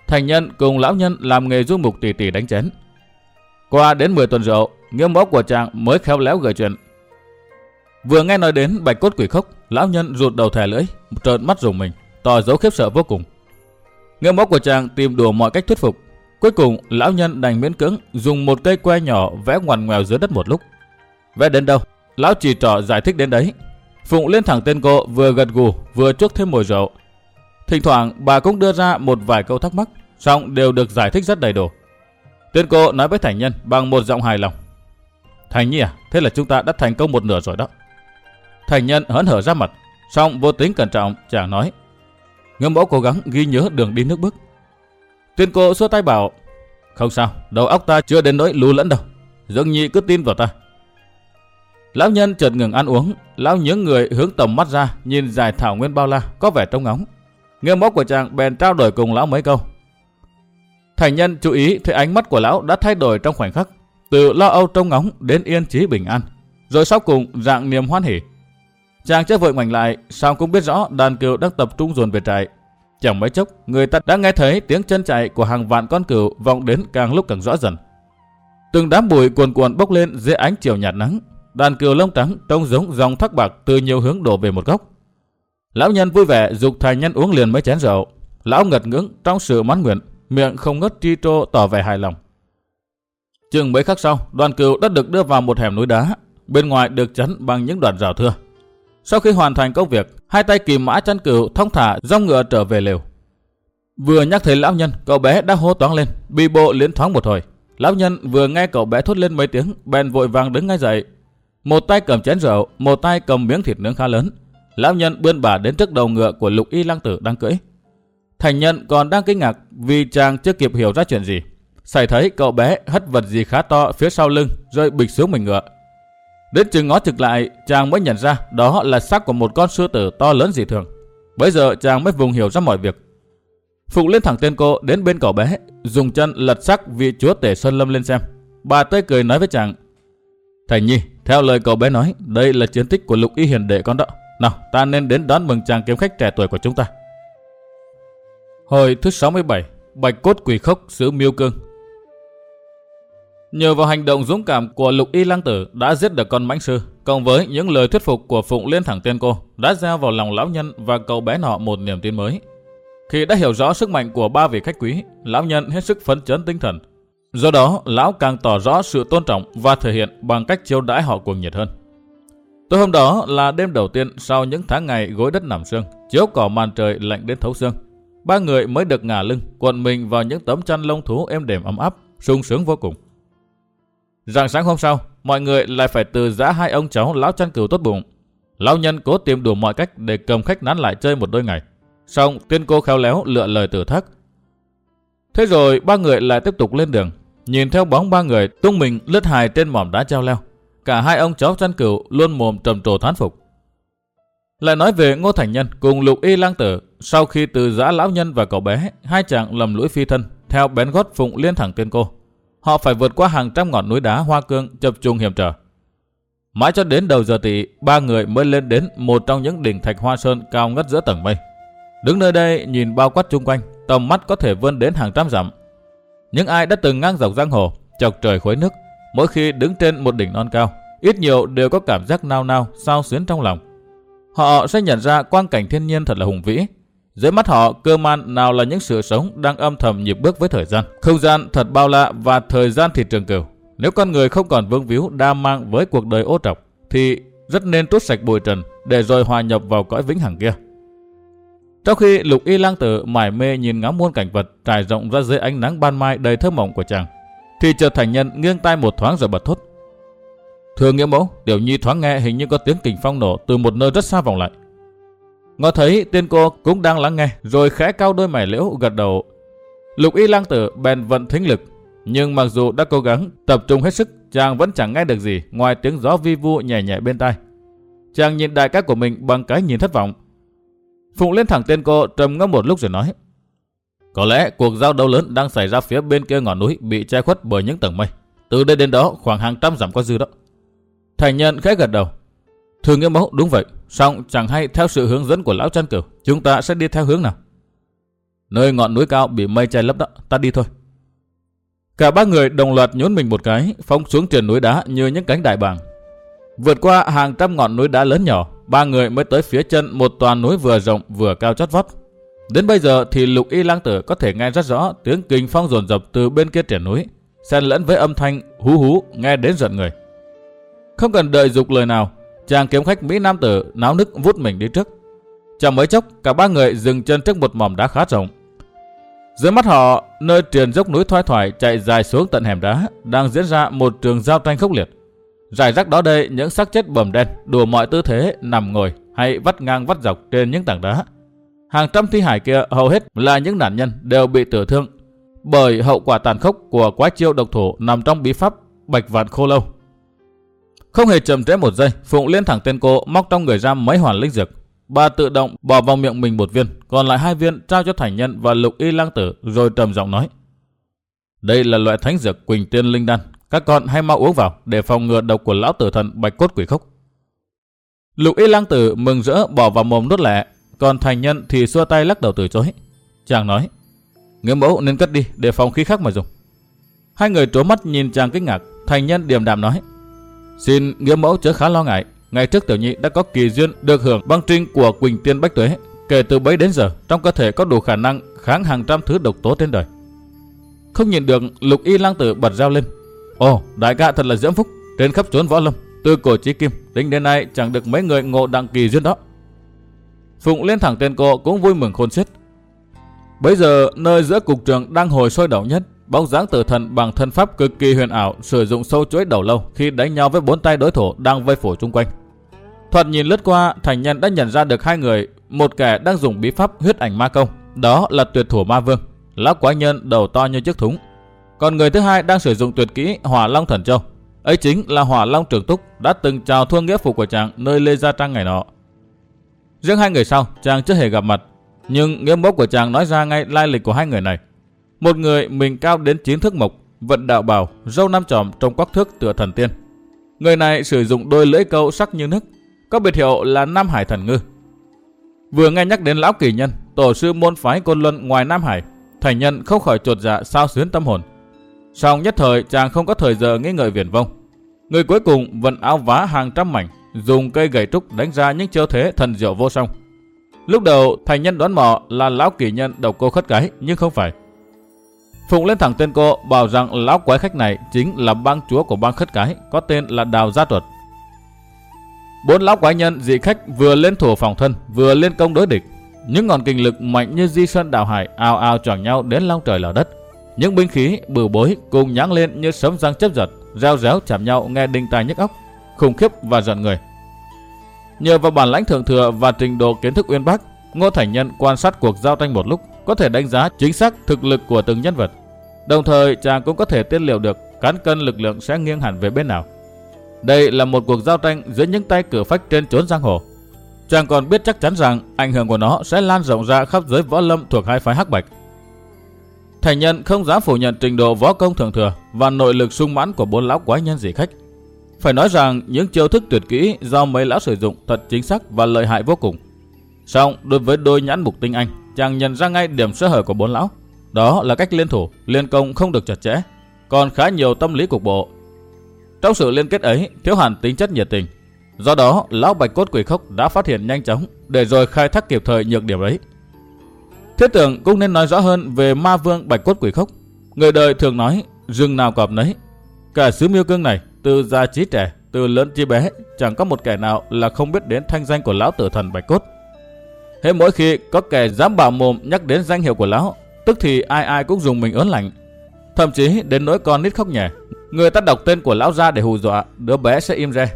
Thành nhân cùng lão nhân làm nghề du mục tỉ tỉ đánh chén. Qua đến 10 tuần rượu, nghiêm mẫu của chàng mới khéo léo gửi chuyện. Vừa nghe nói đến bạch cốt quỷ khốc, lão nhân rụt đầu thè lưỡi, trợn mắt rùng mình, tỏ dấu khiếp sợ vô cùng. nghiêm mẫu của chàng tìm đủ mọi cách thuyết phục. Cuối cùng, lão nhân đành miễn cưỡng dùng một cây que nhỏ vẽ ngoằn ngoèo dưới đất một lúc. Vẽ đến đâu? Lão chỉ trỏ giải thích đến đấy. Phụng lên thẳng tên cô vừa gật gù vừa chuốc thêm mồi rượu. Thỉnh thoảng bà cũng đưa ra một vài câu thắc mắc, song đều được giải thích rất đầy đủ. Tên cô nói với Thành Nhân bằng một giọng hài lòng. Thành Nhi à, thế là chúng ta đã thành công một nửa rồi đó. Thành Nhân hớn hở ra mặt, song vô tính cẩn trọng, chàng nói. Ngâm mẫu cố gắng ghi nhớ đường đi nước bước. Tên cô xua tay bảo, không sao, đầu óc ta chưa đến nỗi lù lẫn đâu. Dương Nhi cứ tin vào ta. Lão nhân chợt ngừng ăn uống, lão nhớ người hướng tầm mắt ra, nhìn dài thảo nguyên bao la, có vẻ trông ngóng. Nghe mốc của chàng bèn trao đổi cùng lão mấy câu. Thành nhân chú ý thấy ánh mắt của lão đã thay đổi trong khoảnh khắc, từ lo âu trông ngóng đến yên trí bình an, rồi sau cùng dạng niềm hoan hỉ. Chàng chưa vội ngoảnh lại, sao cũng biết rõ đàn cừu đang tập trung dồn về trại. Chẳng mấy chốc, người ta đã nghe thấy tiếng chân chạy của hàng vạn con cừu vọng đến càng lúc càng rõ dần. Từng đám bụi cuồn cuộn bốc lên dưới ánh chiều nhạt nắng, đàn cừu lông trắng trông giống dòng thác bạc từ nhiều hướng đổ về một góc. Lão nhân vui vẻ dục thành nhân uống liền mấy chén rượu. Lão ngật ngưỡng trong sự mãn nguyện, miệng không ngất tri trô tỏ vẻ hài lòng. Chừng mấy khắc sau, đoàn cừu đã được đưa vào một hẻm núi đá, bên ngoài được chắn bằng những đoạn rào thưa. Sau khi hoàn thành công việc, hai tay kìm mã chăn cừu thông thả dòng ngựa trở về lều. Vừa nhắc thấy lão nhân, cậu bé đã hô toáng lên, bị bộ liến thoáng một hồi. Lão nhân vừa nghe cậu bé thốt lên mấy tiếng, bèn vội vàng đứng ngay dậy. Một tay cầm chén rượu, một tay cầm miếng thịt nướng khá lớn. Lão nhân bươn bà đến trước đầu ngựa của lục y lang tử đang cưỡi. Thành nhân còn đang kinh ngạc vì chàng chưa kịp hiểu ra chuyện gì. Xảy thấy cậu bé hất vật gì khá to phía sau lưng rơi bịch xuống mình ngựa. Đến chừng ngó trực lại, chàng mới nhận ra đó là xác của một con sư tử to lớn dị thường. Bây giờ chàng mới vùng hiểu ra mọi việc. Phục lên thẳng tên cô đến bên cậu bé, dùng chân lật xác vị chúa tể Sơn Lâm lên xem. Bà tươi cười nói với chàng. Thành nhi, theo lời cậu bé nói, đây là chiến tích của lục y hiền đệ con đó. Nào, ta nên đến đón mừng chàng kiếm khách trẻ tuổi của chúng ta. Hồi thứ 67, Bạch cốt quỷ khốc xứ miêu cương. Nhờ vào hành động dũng cảm của lục y lang tử đã giết được con mãnh sư, cộng với những lời thuyết phục của Phụng Liên thẳng tên cô, đã gieo vào lòng lão nhân và cậu bé nọ một niềm tin mới. Khi đã hiểu rõ sức mạnh của ba vị khách quý, lão nhân hết sức phấn chấn tinh thần. Do đó, lão càng tỏ rõ sự tôn trọng và thể hiện bằng cách chiêu đãi họ cuồng nhiệt hơn. Tối hôm đó là đêm đầu tiên sau những tháng ngày gối đất nằm sương, chiếu cỏ màn trời lạnh đến thấu xương. Ba người mới được ngả lưng, quần mình vào những tấm chăn lông thú êm đềm ấm áp, sung sướng vô cùng. Rạng sáng hôm sau, mọi người lại phải từ giã hai ông cháu lão chăn cừu tốt bụng. Lão nhân cố tìm đủ mọi cách để cầm khách nán lại chơi một đôi ngày. Xong, tiên cô khéo léo lựa lời từ thác. Thế rồi ba người lại tiếp tục lên đường, nhìn theo bóng ba người tung mình lướt hài trên mỏm đá treo leo. Cả hai ông cháu chăn cừu luôn mồm trầm trồ thán phục. Lại nói về Ngô Thành Nhân cùng Lục Y Lang Tử, sau khi từ giã lão nhân và cậu bé, hai chàng lầm lũi phi thân, theo bén gót phụng liên thẳng tên cô. Họ phải vượt qua hàng trăm ngọn núi đá hoa cương chập trùng hiểm trở. Mãi cho đến đầu giờ tị, ba người mới lên đến một trong những đỉnh thạch hoa sơn cao ngất giữa tầng mây. Đứng nơi đây nhìn bao quát chung quanh, tầm mắt có thể vươn đến hàng trăm dặm. Những ai đã từng ngang dọc giang hồ, chọc trời khuấy nước, mỗi khi đứng trên một đỉnh non cao, ít nhiều đều có cảm giác nao nao, sao xuyến trong lòng. Họ sẽ nhận ra quang cảnh thiên nhiên thật là hùng vĩ. Dưới mắt họ, cơ man nào là những sự sống đang âm thầm nhịp bước với thời gian. Không gian thật bao la và thời gian thì trường cửu. Nếu con người không còn vương víu đa mang với cuộc đời ô trọc, thì rất nên trút sạch bụi trần để rồi hòa nhập vào cõi vĩnh hằng kia. Trong khi lục y lang tử mải mê nhìn ngắm muôn cảnh vật trải rộng ra dưới ánh nắng ban mai đầy thơ mộng của chàng, thì chợt thành nhân nghiêng tai một thoáng rồi bật thốt. Thưa nghĩa mẫu, Tiểu Nhi thoáng nghe hình như có tiếng kình phong nổ từ một nơi rất xa vọng lại. Ngó thấy tiên cô cũng đang lắng nghe, rồi khẽ cao đôi mày liễu gật đầu. Lục y lang tử bèn vận thính lực, nhưng mặc dù đã cố gắng tập trung hết sức, chàng vẫn chẳng nghe được gì ngoài tiếng gió vi vu nhẹ nhẹ bên tai. Chàng nhìn đại ca của mình bằng cái nhìn thất vọng. Phụng lên thẳng tên cô trầm ngâm một lúc rồi nói. Có lẽ cuộc giao đấu lớn đang xảy ra phía bên kia ngọn núi bị che khuất bởi những tầng mây. Từ đây đến đó khoảng hàng trăm dặm có dư đó. Thành nhân khẽ gật đầu. Thưa nghĩa mẫu, đúng vậy. Xong chẳng hay theo sự hướng dẫn của lão chân cửu, chúng ta sẽ đi theo hướng nào? Nơi ngọn núi cao bị mây che lấp đó, ta đi thôi. Cả ba người đồng loạt nhốn mình một cái, phóng xuống trên núi đá như những cánh đại bàng. Vượt qua hàng trăm ngọn núi đá lớn nhỏ, ba người mới tới phía chân một toàn núi vừa rộng vừa cao chót vót. Đến bây giờ thì lục y lang tử có thể nghe rất rõ tiếng kinh phong dồn dập từ bên kia triển núi, xen lẫn với âm thanh hú hú nghe đến giận người. Không cần đợi dục lời nào, chàng kiếm khách Mỹ Nam tử náo nức vút mình đi trước. Chẳng mấy chốc, cả ba người dừng chân trước một mỏm đá khá rộng. Dưới mắt họ, nơi triền dốc núi thoai thoải chạy dài xuống tận hẻm đá, đang diễn ra một trường giao tranh khốc liệt. Rải rác đó đây những xác chết bầm đen, đùa mọi tư thế nằm ngồi hay vắt ngang vắt dọc trên những tảng đá. Hàng trăm thi hải kia hầu hết là những nạn nhân đều bị tử thương bởi hậu quả tàn khốc của quá chiêu độc thủ nằm trong bí pháp bạch vạn khô lâu. Không hề chậm trễ một giây, Phụng liên thẳng tên cô móc trong người ra mấy hoàn linh dược. Bà tự động bỏ vào miệng mình một viên, còn lại hai viên trao cho thành nhân và lục y lang tử rồi trầm giọng nói. Đây là loại thánh dược quỳnh tiên linh đan, các con hãy mau uống vào để phòng ngừa độc của lão tử thần bạch cốt quỷ khốc. Lục y lang tử mừng rỡ bỏ vào mồm nuốt lẹ, còn thành nhân thì xua tay lắc đầu từ chối. Chàng nói, nghĩa mẫu nên cất đi để phòng khí khác mà dùng. Hai người trố mắt nhìn chàng kinh ngạc, thành nhân điềm đạm nói, Xin nghĩa mẫu chớ khá lo ngại. Ngày trước tiểu nhị đã có kỳ duyên được hưởng băng trinh của Quỳnh Tiên Bách Tuế. Kể từ bấy đến giờ, trong cơ thể có đủ khả năng kháng hàng trăm thứ độc tố trên đời. Không nhìn được, lục y lang tử bật dao lên. Ồ, đại ca thật là diễm phúc, trên khắp chốn võ lâm, từ cổ chí kim, tính đến nay chẳng được mấy người ngộ đặng kỳ duyên đó. Phụng lên thẳng tên cô cũng vui mừng khôn xiết. Bây giờ, nơi giữa cục trường đang hồi sôi động nhất, Bóng dáng tử thần bằng thân pháp cực kỳ huyền ảo sử dụng sâu chuỗi đầu lâu khi đánh nhau với bốn tay đối thủ đang vây phủ chung quanh. Thoạt nhìn lướt qua, thành nhân đã nhận ra được hai người, một kẻ đang dùng bí pháp huyết ảnh ma công, đó là tuyệt thủ ma vương, lão quái nhân đầu to như chiếc thúng. Còn người thứ hai đang sử dụng tuyệt kỹ Hỏa Long Thần Châu, ấy chính là Hỏa Long Trường Túc đã từng chào thua nghĩa phục của chàng nơi Lê Gia Trang ngày nọ. Riêng hai người sau, chàng chưa hề gặp mặt, nhưng nghĩa mốc của chàng nói ra ngay lai lịch của hai người này. Một người mình cao đến 9 thước mộc, vận đạo bào, râu năm tròm trong quắc thước tựa thần tiên. Người này sử dụng đôi lưỡi câu sắc như nước, có biệt hiệu là Nam Hải Thần Ngư. Vừa nghe nhắc đến lão kỳ nhân, tổ sư môn phái côn luân ngoài Nam Hải, thành nhân không khỏi trột dạ sao xuyến tâm hồn. Song nhất thời chàng không có thời giờ nghĩ ngợi viển vông. Người cuối cùng vận áo vá hàng trăm mảnh, dùng cây gậy trúc đánh ra những chiêu thế thần diệu vô song. Lúc đầu thành nhân đoán mò là lão kỳ nhân đầu cô khất cái, nhưng không phải. Phụng lên thẳng tên cô bảo rằng lão quái khách này chính là bang chúa của bang khất cái có tên là Đào Gia Tuật. Bốn lão quái nhân dị khách vừa lên thủ phòng thân vừa lên công đối địch. Những ngọn kinh lực mạnh như di sơn đào hải ào ào choảng nhau đến long trời lở đất. Những binh khí bừa bối cùng nháng lên như sấm răng chớp giật, reo réo chạm nhau nghe đinh tai nhức óc, khủng khiếp và giận người. Nhờ vào bản lãnh thượng thừa và trình độ kiến thức uyên bác, Ngô Thành Nhân quan sát cuộc giao tranh một lúc, có thể đánh giá chính xác thực lực của từng nhân vật. Đồng thời chàng cũng có thể tiên liệu được cán cân lực lượng sẽ nghiêng hẳn về bên nào. Đây là một cuộc giao tranh giữa những tay cửa phách trên chốn giang hồ. Chàng còn biết chắc chắn rằng ảnh hưởng của nó sẽ lan rộng ra khắp giới võ lâm thuộc hai phái hắc bạch. Thành nhân không dám phủ nhận trình độ võ công thường thừa và nội lực sung mãn của bốn lão quái nhân dị khách. Phải nói rằng những chiêu thức tuyệt kỹ do mấy lão sử dụng thật chính xác và lợi hại vô cùng. Song đối với đôi nhãn mục tinh anh, chàng nhận ra ngay điểm sơ hở của bốn lão. Đó là cách liên thủ, liên công không được chặt chẽ, còn khá nhiều tâm lý cục bộ. Trong sự liên kết ấy thiếu hẳn tính chất nhiệt tình. Do đó, lão bạch cốt quỷ khốc đã phát hiện nhanh chóng để rồi khai thác kịp thời nhược điểm ấy. Thiết tưởng cũng nên nói rõ hơn về ma vương bạch cốt quỷ khốc. Người đời thường nói rừng nào cọp nấy. Cả xứ miêu cương này, từ già trí trẻ, từ lớn chí bé, chẳng có một kẻ nào là không biết đến thanh danh của lão tử thần bạch cốt. Hết mỗi khi có kẻ dám bảo mồm nhắc đến danh hiệu của lão, tức thì ai ai cũng dùng mình ớn lạnh. Thậm chí đến nỗi con nít khóc nhẹ, người ta đọc tên của lão ra để hù dọa, đứa bé sẽ im re.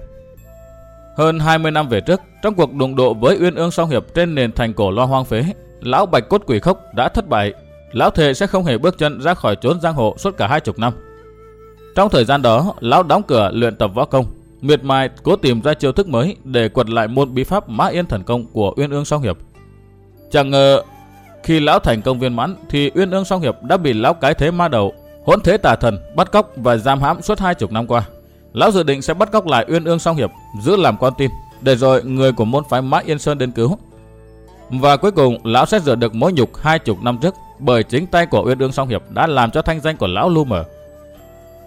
Hơn 20 năm về trước, trong cuộc đụng độ với Uyên Ương Song Hiệp trên nền thành cổ loa hoang phế, lão bạch cốt quỷ khốc đã thất bại. Lão thề sẽ không hề bước chân ra khỏi chốn giang hồ suốt cả hai chục năm. Trong thời gian đó, lão đóng cửa luyện tập võ công, miệt mài cố tìm ra chiêu thức mới để quật lại môn bí pháp Mã Yên thần công của Uyên Ương Song Hiệp. Chẳng ngờ khi lão thành công viên mãn thì Uyên Ương Song Hiệp đã bị lão cái thế ma đầu, hỗn thế tà thần bắt cóc và giam hãm suốt hai chục năm qua. Lão dự định sẽ bắt cóc lại Uyên Ương Song Hiệp, giữ làm con tin, để rồi người của môn phái Mã Yên Sơn đến cứu. Và cuối cùng lão sẽ rửa được mối nhục hai chục năm trước bởi chính tay của Uyên Ương Song Hiệp đã làm cho thanh danh của lão lu mờ.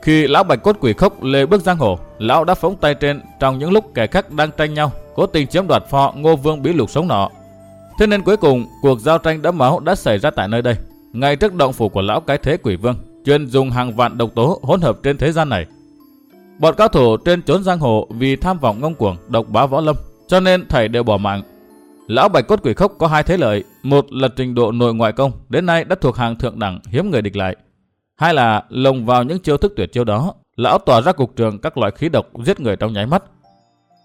Khi lão bạch cốt quỷ khốc lê bước giang hồ, lão đã phóng tay trên trong những lúc kẻ khác đang tranh nhau, cố tình chiếm đoạt phò Ngô Vương bí lục sống nọ. Thế nên cuối cùng cuộc giao tranh đẫm máu đã xảy ra tại nơi đây, ngay trước động phủ của lão cái thế quỷ vương, chuyên dùng hàng vạn độc tố hỗn hợp trên thế gian này. Bọn cao thủ trên chốn giang hồ vì tham vọng ngông cuồng, độc bá võ lâm, cho nên thầy đều bỏ mạng. Lão bạch cốt quỷ khốc có hai thế lợi, một là trình độ nội ngoại công, đến nay đã thuộc hàng thượng đẳng hiếm người địch lại. Hai là lồng vào những chiêu thức tuyệt chiêu đó, lão tỏa ra cục trường các loại khí độc giết người trong nháy mắt.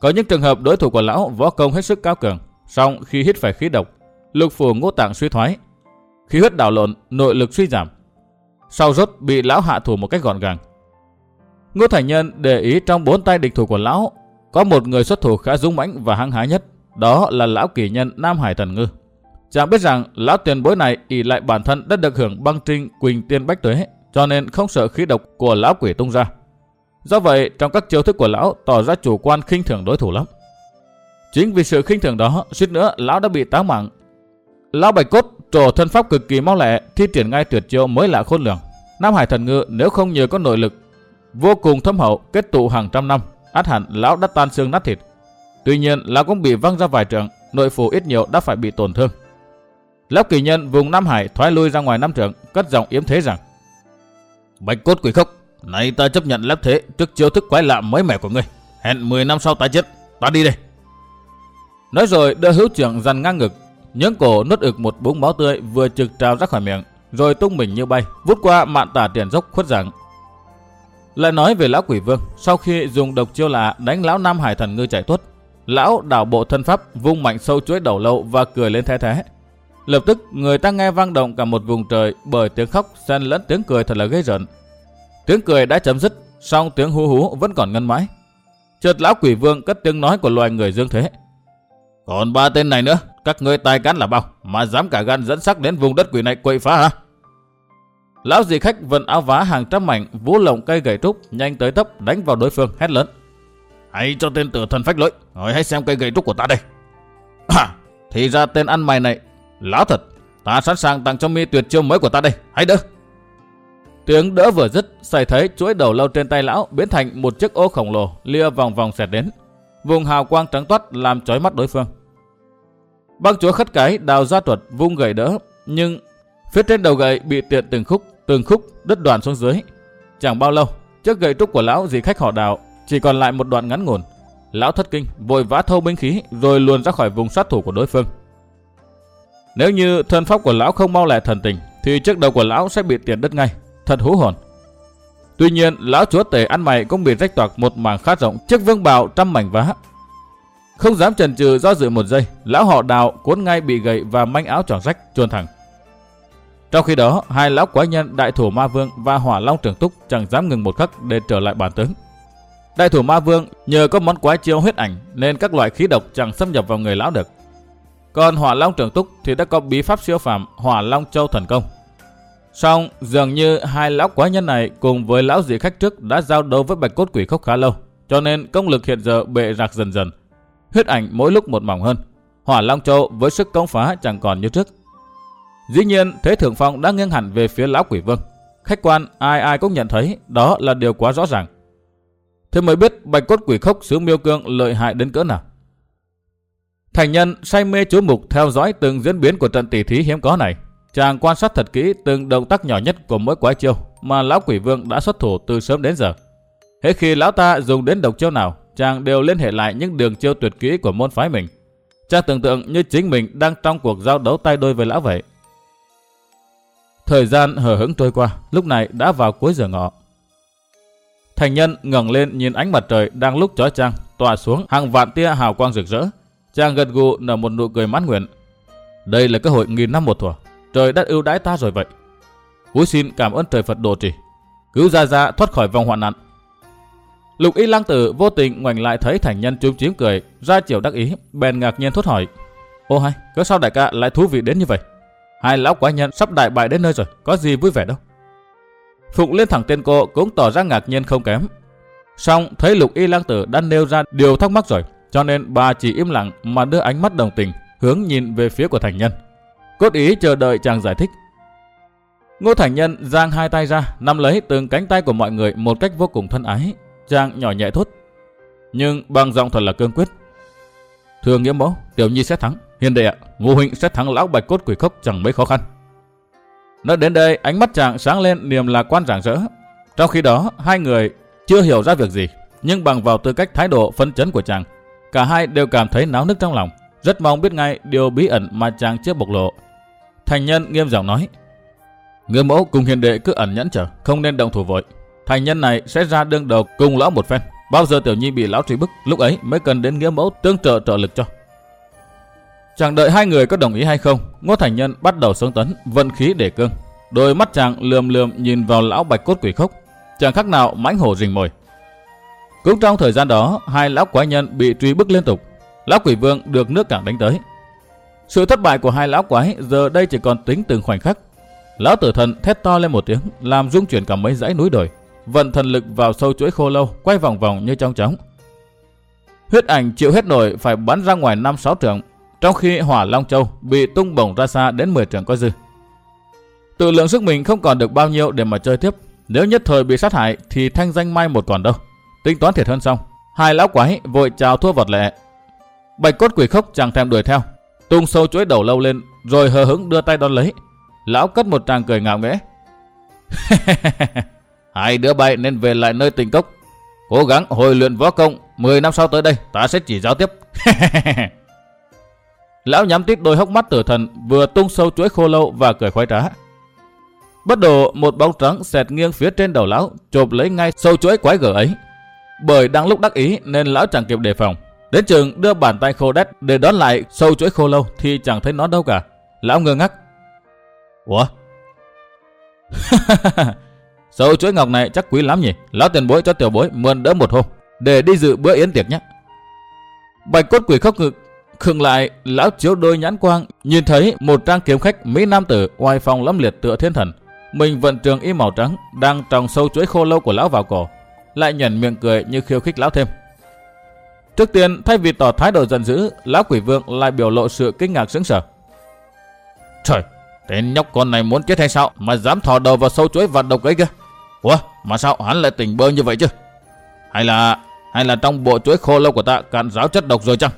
Có những trường hợp đối thủ của lão võ công hết sức cao cường, song khi hít phải khí độc, lục phủ ngũ tạng suy thoái, khí huyết đảo lộn, nội lực suy giảm. Sau rốt bị lão hạ thủ một cách gọn gàng. Ngô Thành Nhân để ý trong bốn tay địch thủ của lão có một người xuất thủ khá dũng mãnh và hăng hái nhất, đó là lão kỳ nhân Nam Hải Thần Ngư. Chàng biết rằng lão tiền bối này ỷ lại bản thân đã được hưởng băng trinh quỳnh tiên bách tuế, cho nên không sợ khí độc của lão quỷ tung ra. Do vậy, trong các chiêu thức của lão tỏ ra chủ quan khinh thường đối thủ lắm. Chính vì sự khinh thường đó, suýt nữa lão đã bị táo mạng. Lão Bạch Cốt trổ thân pháp cực kỳ mau lẹ, thi triển ngay tuyệt chiêu mới lạ khôn lường. Nam Hải Thần Ngư nếu không nhờ có nội lực vô cùng thâm hậu kết tụ hàng trăm năm, át hẳn lão đã tan xương nát thịt. Tuy nhiên, lão cũng bị văng ra vài trường, nội phủ ít nhiều đã phải bị tổn thương. Lão kỳ nhân vùng Nam Hải thoái lui ra ngoài năm trường, cất giọng yếm thế rằng: Bạch cốt quỷ khốc, này ta chấp nhận lép thế trước chiêu thức quái lạ mới mẻ của ngươi. Hẹn 10 năm sau ta chết, ta đi đây. Nói rồi đưa hữu trưởng dằn ngang ngực, nhướng cổ nuốt ực một búng máu tươi vừa trực trào ra khỏi miệng, rồi tung mình như bay, vút qua mạn tả tiền dốc khuất rằng Lại nói về lão quỷ vương, sau khi dùng độc chiêu lạ đánh lão Nam Hải thần ngư chạy tuốt, lão đảo bộ thân pháp vung mạnh sâu chuỗi đầu lâu và cười lên thế thế. Lập tức người ta nghe vang động cả một vùng trời bởi tiếng khóc xen lẫn tiếng cười thật là gây rợn. Tiếng cười đã chấm dứt, song tiếng hú hú vẫn còn ngân mãi. Chợt lão quỷ vương cất tiếng nói của loài người dương thế. Còn ba tên này nữa, các ngươi tài cán là bao mà dám cả gan dẫn sắc đến vùng đất quỷ này quậy phá hả? Lão dì khách vận áo vá hàng trăm mảnh, vũ lồng cây gậy trúc, nhanh tới tấp đánh vào đối phương hét lớn. Hãy cho tên tử thần phách lưỡi, rồi hãy xem cây gậy trúc của ta đây. À, thì ra tên ăn mày này, lão thật, ta sẵn sàng tặng cho mi tuyệt chiêu mới của ta đây, hãy đỡ. Tiếng đỡ vừa dứt, xảy thấy chuỗi đầu lâu trên tay lão biến thành một chiếc ô khổng lồ lia vòng vòng xẹt đến. Vùng hào quang trắng toát làm chói mắt đối phương. Băng chúa khất cái đào ra thuật vung gậy đỡ, nhưng phía trên đầu gậy bị tiện từng khúc, từng khúc đứt đoạn xuống dưới. Chẳng bao lâu, chiếc gậy trúc của lão dì khách họ đào chỉ còn lại một đoạn ngắn ngủn. Lão thất kinh, vội vã thâu binh khí rồi luồn ra khỏi vùng sát thủ của đối phương. Nếu như thân pháp của lão không mau lẹ thần tình, thì chiếc đầu của lão sẽ bị tiền đất ngay, thật hú hồn. Tuy nhiên, lão chúa tể ăn mày cũng bị rách toạc một mảng khá rộng chiếc vương bào trăm mảnh vá. Không dám chần chừ do dự một giây, lão họ đào cuốn ngay bị gậy và manh áo tròn rách chuồn thẳng. Trong khi đó, hai lão quái nhân đại thủ ma vương và hỏa long trưởng túc chẳng dám ngừng một khắc để trở lại bản tướng. Đại thủ ma vương nhờ có món quái chiêu huyết ảnh nên các loại khí độc chẳng xâm nhập vào người lão được. Còn hỏa long trưởng túc thì đã có bí pháp siêu phàm hỏa long châu thần công Song dường như hai lão quái nhân này cùng với lão dị khách trước đã giao đấu với bạch cốt quỷ khốc khá lâu, cho nên công lực hiện giờ bệ rạc dần dần. Huyết ảnh mỗi lúc một mỏng hơn. Hỏa Long Châu với sức công phá chẳng còn như trước. Dĩ nhiên, thế thượng phong đã nghiêng hẳn về phía lão quỷ vương. Khách quan ai ai cũng nhận thấy đó là điều quá rõ ràng. Thế mới biết bạch cốt quỷ khốc xứ miêu cương lợi hại đến cỡ nào. Thành nhân say mê chú mục theo dõi từng diễn biến của trận tỷ thí hiếm có này. Chàng quan sát thật kỹ từng động tác nhỏ nhất của mỗi quái chiêu mà lão quỷ vương đã xuất thủ từ sớm đến giờ. Hết khi lão ta dùng đến độc chiêu nào, chàng đều liên hệ lại những đường chiêu tuyệt kỹ của môn phái mình. Chàng tưởng tượng như chính mình đang trong cuộc giao đấu tay đôi với lão vậy. Thời gian hờ hững trôi qua, lúc này đã vào cuối giờ ngọ. Thành nhân ngẩng lên nhìn ánh mặt trời đang lúc chói chang tỏa xuống hàng vạn tia hào quang rực rỡ. Chàng gật gù nở một nụ cười mãn nguyện. Đây là cơ hội nghìn năm một thuở. Trời đất ưu đãi ta rồi vậy. Cúi xin cảm ơn trời Phật độ trì. Cứu Gia Gia thoát khỏi vòng hoạn nạn. Lục y lang tử vô tình ngoảnh lại thấy thành nhân chúm chím cười, ra chiều đắc ý, bèn ngạc nhiên thốt hỏi. Ô hay, cớ sao đại ca lại thú vị đến như vậy? Hai lão quái nhân sắp đại bại đến nơi rồi, có gì vui vẻ đâu. Phụng liên thẳng tên cô cũng tỏ ra ngạc nhiên không kém. Xong thấy lục y lang tử đã nêu ra điều thắc mắc rồi, cho nên bà chỉ im lặng mà đưa ánh mắt đồng tình, hướng nhìn về phía của thành nhân. Cốt ý chờ đợi chàng giải thích. Ngô Thành Nhân giang hai tay ra, nắm lấy từng cánh tay của mọi người một cách vô cùng thân ái. Chàng nhỏ nhẹ thốt. Nhưng bằng giọng thật là cương quyết. Thưa nghĩa mẫu, tiểu nhi sẽ thắng. Hiền đệ ạ, ngô huynh sẽ thắng lão bạch cốt quỷ khốc chẳng mấy khó khăn. Nói đến đây, ánh mắt chàng sáng lên niềm lạc quan rạng rỡ. Trong khi đó, hai người chưa hiểu ra việc gì, nhưng bằng vào tư cách thái độ phân chấn của chàng, cả hai đều cảm thấy náo nức trong lòng, rất mong biết ngay điều bí ẩn mà chàng chưa bộc lộ. Thành nhân nghiêm giọng nói, Người mẫu cùng hiền đệ cứ ẩn nhẫn chờ, không nên động thủ vội. Thành nhân này sẽ ra đương đầu cùng lão một phen. Bao giờ tiểu nhi bị lão truy bức, lúc ấy mới cần đến nghĩa mẫu tương trợ trợ lực cho. Chẳng đợi hai người có đồng ý hay không, Ngô Thành Nhân bắt đầu xuống tấn, vận khí để cương. Đôi mắt chàng lườm lườm nhìn vào lão bạch cốt quỷ khốc, chẳng khác nào mãnh hổ rình mồi. Cũng trong thời gian đó, hai lão quái nhân bị truy bức liên tục. Lão quỷ vương được nước cảng đánh tới. Sự thất bại của hai lão quái giờ đây chỉ còn tính từng khoảnh khắc. Lão tử thần thét to lên một tiếng, làm rung chuyển cả mấy dãy núi đồi, vận thần lực vào sâu chuỗi khô lâu, quay vòng vòng như trong chóng. Huyết ảnh chịu hết nổi phải bắn ra ngoài năm sáu trường, trong khi hỏa Long Châu bị tung bổng ra xa đến 10 trường có dư. Tự lượng sức mình không còn được bao nhiêu để mà chơi tiếp. Nếu nhất thời bị sát hại thì thanh danh mai một còn đâu. Tính toán thiệt hơn xong. Hai lão quái vội chào thua vật lệ. Bạch cốt quỷ khốc chẳng thèm đuổi theo. Tung sâu chuỗi đầu lâu lên, rồi hờ hững đưa tay đón lấy. Lão cất một tràng cười ngạo nghễ. Hai đứa bay nên về lại nơi tình cốc. Cố gắng hồi luyện võ công. 10 năm sau tới đây, ta sẽ chỉ giáo tiếp. Lão nhắm tít đôi hốc mắt tử thần vừa tung sâu chuỗi khô lâu và cười khoái trá. Bất đồ một bóng trắng xẹt nghiêng phía trên đầu lão, chộp lấy ngay sâu chuỗi quái gở ấy. Bởi đang lúc đắc ý nên lão chẳng kịp đề phòng. Đến trường đưa bàn tay khô đét để đón lại sâu chuỗi khô lâu thì chẳng thấy nó đâu cả. Lão ngơ ngác. Ủa? sâu chuỗi ngọc này chắc quý lắm nhỉ? Lão tiền bối cho tiểu bối mượn đỡ một hôm để đi dự bữa yến tiệc nhé. Bạch cốt quỷ khóc ngực Khừng lại, lão chiếu đôi nhãn quang, nhìn thấy một trang kiếm khách Mỹ Nam tử oai phong lẫm liệt tựa thiên thần. Mình vận trường y màu trắng, đang tròng sâu chuỗi khô lâu của lão vào cổ. Lại nhận miệng cười như khiêu khích lão thêm. Trước tiên, thay vì tỏ thái độ giận dữ, lão quỷ vương lại biểu lộ sự kinh ngạc sững sờ. Trời, tên nhóc con này muốn chết hay sao mà dám thò đầu vào sâu chuỗi vặt độc ấy kia? Ủa, mà sao hắn lại tỉnh bơ như vậy chứ? Hay là hay là trong bộ chuỗi khô lâu của ta cạn ráo chất độc rồi chăng?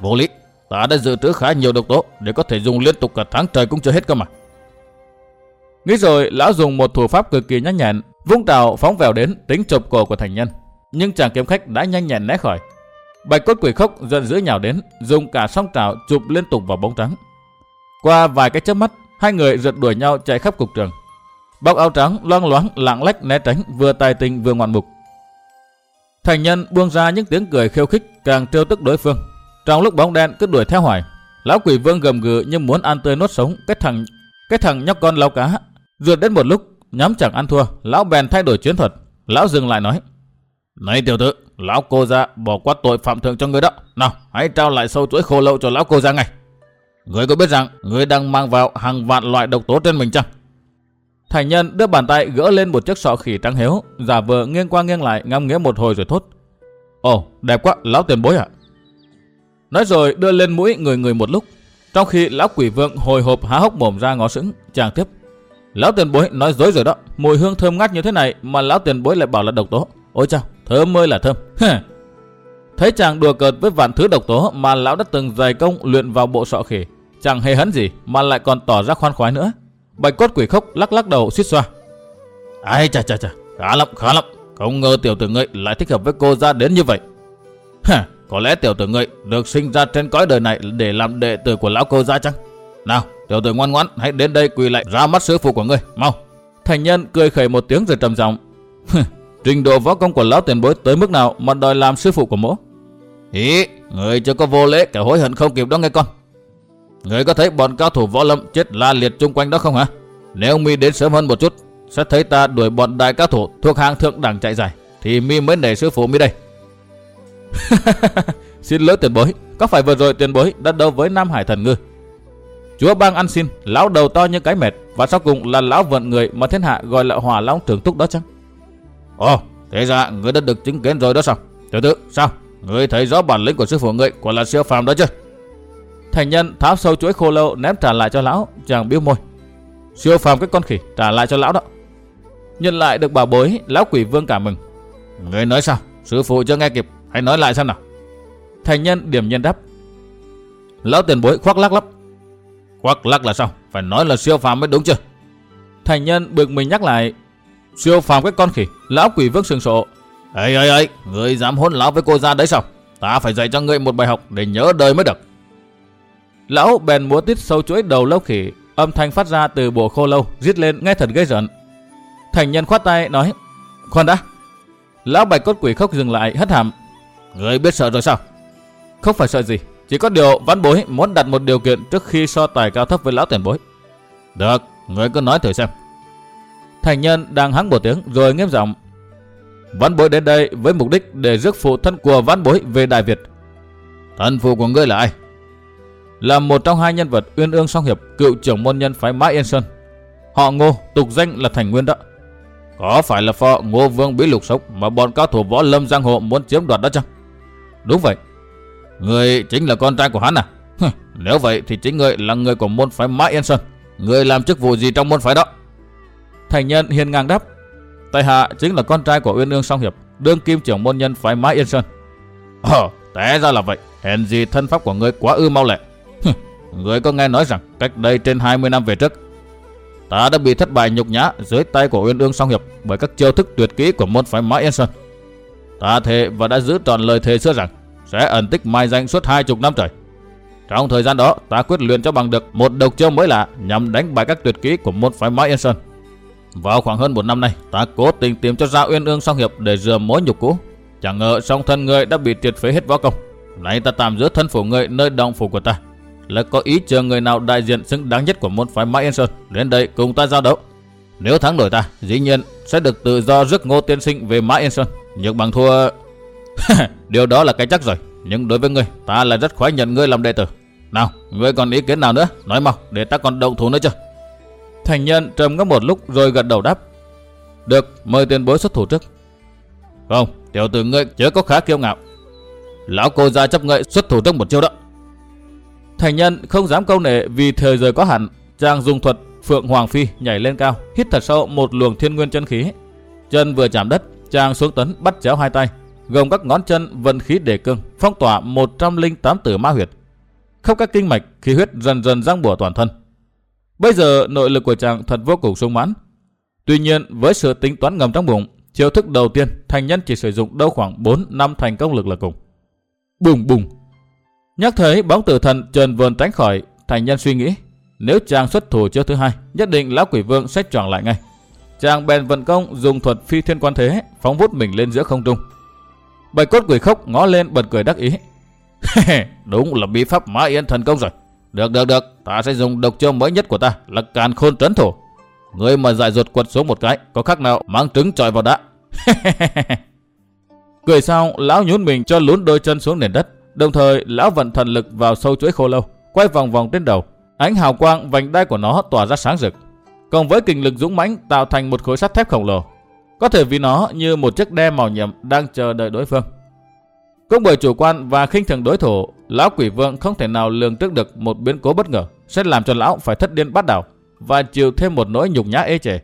Vô lý, ta đã dự trữ khá nhiều độc tố để có thể dùng liên tục cả tháng trời cũng chưa hết cơ mà. Nghĩ rồi, lão dùng một thủ pháp cực kỳ nhanh nhẹn, vung trào phóng vèo đến tính chụp cổ của thành nhân. Nhưng chàng kiếm khách đã nhanh nhẹn né khỏi. Bạch cốt quỷ khốc giận dữ nhào đến, dùng cả song trào chụp liên tục vào bóng trắng. Qua vài cái chớp mắt, hai người rượt đuổi nhau chạy khắp cục trường. Bọc áo trắng loang loáng lạng lách né tránh, vừa tài tình vừa ngoạn mục. Thành nhân buông ra những tiếng cười khiêu khích, càng trêu tức đối phương, trong lúc bóng đen cứ đuổi theo hoài, lão quỷ vương gầm gừ như muốn ăn tươi nuốt sống cái thằng cái thằng nhóc con lau cá. Rượt đến một lúc, nhắm chẳng ăn thua, lão bèn thay đổi chiến thuật. Lão dừng lại nói: "Này tiểu tử, lão cô gia bỏ qua tội phạm thượng cho người đó. Nào, hãy trao lại sâu chuỗi khô lâu cho lão cô gia ngay. Người có biết rằng người đang mang vào hàng vạn loại độc tố trên mình chăng?" Thành nhân đưa bàn tay gỡ lên một chiếc sọ khỉ trắng hiếu, giả vờ nghiêng qua nghiêng lại ngắm nghĩa một hồi rồi thốt: "Ồ, đẹp quá, lão tiền bối ạ." Nói rồi đưa lên mũi người người một lúc. Trong khi lão quỷ vương hồi hộp há hốc mồm ra ngó sững, chàng tiếp. Lão tiền bối nói dối rồi đó, mùi hương thơm ngát như thế này mà lão tiền bối lại bảo là độc tố. Ôi chao, thơm mới là thơm. Thấy chàng đùa cợt với vạn thứ độc tố mà lão đã từng dày công luyện vào bộ sọ khỉ. Chẳng hề hấn gì mà lại còn tỏ ra khoan khoái nữa. Bạch cốt quỷ khóc lắc lắc đầu suýt xoa. Ai chà chà chà, khá lắm, khá lắm. Không ngờ tiểu tử ngươi lại thích hợp với cô ra đến như vậy. Hả, có lẽ tiểu tử ngươi được sinh ra trên cõi đời này để làm đệ tử của lão cô gia chăng? Nào, tiểu tử ngoan ngoãn, hãy đến đây quỳ lại ra mắt sư phụ của ngươi, mau. Thành nhân cười khẩy một tiếng rồi trầm giọng. Trình độ võ công của lão tiền bối tới mức nào mà đòi làm sư phụ của mỗ? Ý, người chưa có vô lễ kẻ hối hận không kịp đó nghe con. Người có thấy bọn cao thủ võ lâm chết la liệt chung quanh đó không hả? Nếu mi đến sớm hơn một chút, sẽ thấy ta đuổi bọn đại cao thủ thuộc hàng thượng đẳng chạy dài, thì mi mới nể sư phụ mi đây. xin lỗi tiền bối, có phải vừa rồi tiền bối đã đấu với Nam Hải thần ngư? Chúa bang ăn xin, lão đầu to như cái mệt, và sau cùng là lão vận người mà thiên hạ gọi là hỏa long trưởng túc đó chăng? Ồ, thế ra người đã được chứng kiến rồi đó sao? Tiểu tử, sao? Người thấy rõ bản lĩnh của sư phụ người quả là siêu phàm đó chứ? Thành nhân tháo sâu chuỗi khô lâu ném trả lại cho lão, chàng biếu môi. Siêu phàm cái con khỉ trả lại cho lão đó. Nhận lại được bảo bối, lão quỷ vương cả mừng. Người nói sao? Sư phụ chưa nghe kịp, hãy nói lại xem nào. Thành nhân điểm nhân đáp. Lão tiền bối khoác lắc lắm. Khoác lắc là sao? Phải nói là siêu phàm mới đúng chứ? Thành nhân bực mình nhắc lại. Siêu phàm cái con khỉ, lão quỷ vương sừng sộ. Ê ê ê, người dám hôn lão với cô ra đấy sao? Ta phải dạy cho ngươi một bài học để nhớ đời mới được. Lão bèn múa tít sâu chuỗi đầu lâu khỉ, âm thanh phát ra từ bộ khô lâu, giết lên nghe thật gây giận Thành nhân khoát tay nói, khoan đã. Lão bạch cốt quỷ khóc dừng lại hất hàm. Người biết sợ rồi sao? Không phải sợ gì, chỉ có điều văn bối muốn đặt một điều kiện trước khi so tài cao thấp với lão tiền bối. Được, người cứ nói thử xem. Thành nhân đang hắng một tiếng rồi nghiêm giọng. Văn bối đến đây với mục đích để rước phụ thân của văn bối về Đại Việt. Thân phụ của ngươi là ai? Là một trong hai nhân vật uyên ương song hiệp cựu trưởng môn nhân phái Mã Yên Sơn. Họ ngô, tục danh là Thành Nguyên đó. Có phải là phò ngô vương bí lục sống mà bọn cao thủ võ lâm giang hồ muốn chiếm đoạt đó chăng? Đúng vậy. Người chính là con trai của hắn à? Nếu vậy thì chính người là người của môn phái Mã Yên Sơn. Người làm chức vụ gì trong môn phái đó? Thành nhân hiền ngang đáp. Tại hạ chính là con trai của Uyên Ương Song Hiệp, đương kim trưởng môn nhân phái Mã Yên Sơn. Ờ, té ra là vậy. Hèn gì thân pháp của người quá ư mau lẹ. người có nghe nói rằng cách đây trên 20 năm về trước, ta đã bị thất bại nhục nhã dưới tay của Uyên Ương Song Hiệp bởi các chiêu thức tuyệt kỹ của môn phái Mã Yên Sơn. Ta thề và đã giữ trọn lời thề xưa rằng sẽ ẩn tích mai danh suốt hai chục năm trời. Trong thời gian đó, ta quyết luyện cho bằng được một độc chiêu mới lạ nhằm đánh bại các tuyệt kỹ của môn phái Mã Yên Sơn. Vào khoảng hơn một năm nay, ta cố tình tìm cho ra Uyên Ương song hiệp để rửa mối nhục cũ. Chẳng ngờ song thân người đã bị triệt phế hết võ công. Nay ta tạm giữ thân phủ người nơi động phủ của ta. Là có ý chờ người nào đại diện xứng đáng nhất của môn phái Mã Yên Sơn đến đây cùng ta giao đấu. Nếu thắng nổi ta, dĩ nhiên sẽ được tự do rước Ngô Tiên Sinh về Mã Yên Sơn. Nhưng bằng thua... Điều đó là cái chắc rồi. Nhưng đối với ngươi, ta là rất khoái nhận ngươi làm đệ tử. Nào, ngươi còn ý kiến nào nữa? Nói mau, để ta còn động thủ nữa chưa? Thành nhân trầm ngâm một lúc rồi gật đầu đáp. Được, mời tiền bối xuất thủ trước. Không, tiểu tử ngươi chớ có khá kiêu ngạo. Lão cô ra chấp ngợi xuất thủ trước một chiêu đó. Thành nhân không dám câu nệ vì thời giờ có hạn. Chàng dùng thuật Phượng Hoàng Phi nhảy lên cao, hít thật sâu một luồng thiên nguyên chân khí. Chân vừa chạm đất, chàng xuống tấn bắt chéo hai tay, gồng các ngón chân vận khí đề cương, phong tỏa 108 tử ma huyệt. Khắp các kinh mạch, khí huyết dần dần răng bủa toàn thân. Bây giờ nội lực của chàng thật vô cùng sung mãn. Tuy nhiên với sự tính toán ngầm trong bụng, chiêu thức đầu tiên thành nhân chỉ sử dụng đâu khoảng 4 năm thành công lực là cùng. Bùng bùng. Nhắc thấy bóng tử thần trần vườn tránh khỏi, thành nhân suy nghĩ. Nếu chàng xuất thủ chiêu thứ hai, nhất định lão quỷ vương sẽ tròn lại ngay. Chàng bèn vận công dùng thuật phi thiên quan thế, phóng vút mình lên giữa không trung. Bạch cốt quỷ khóc ngó lên bật cười đắc ý. Đúng là bí pháp mã yên thần công rồi. Được được được, ta sẽ dùng độc chiêu mới nhất của ta là càn khôn trấn thổ Người mà dại ruột quật xuống một cái, có khác nào mang trứng trọi vào đá. Cười sau lão nhún mình cho lún đôi chân xuống nền đất. Đồng thời, lão vận thần lực vào sâu chuỗi khô lâu, quay vòng vòng trên đầu. Ánh hào quang vành đai của nó tỏa ra sáng rực cùng với kinh lực dũng mãnh tạo thành một khối sắt thép khổng lồ. Có thể vì nó như một chiếc đe màu nhiệm đang chờ đợi đối phương. Cũng bởi chủ quan và khinh thường đối thủ, lão quỷ vương không thể nào lường trước được một biến cố bất ngờ sẽ làm cho lão phải thất điên bắt đảo và chịu thêm một nỗi nhục nhã ê chề.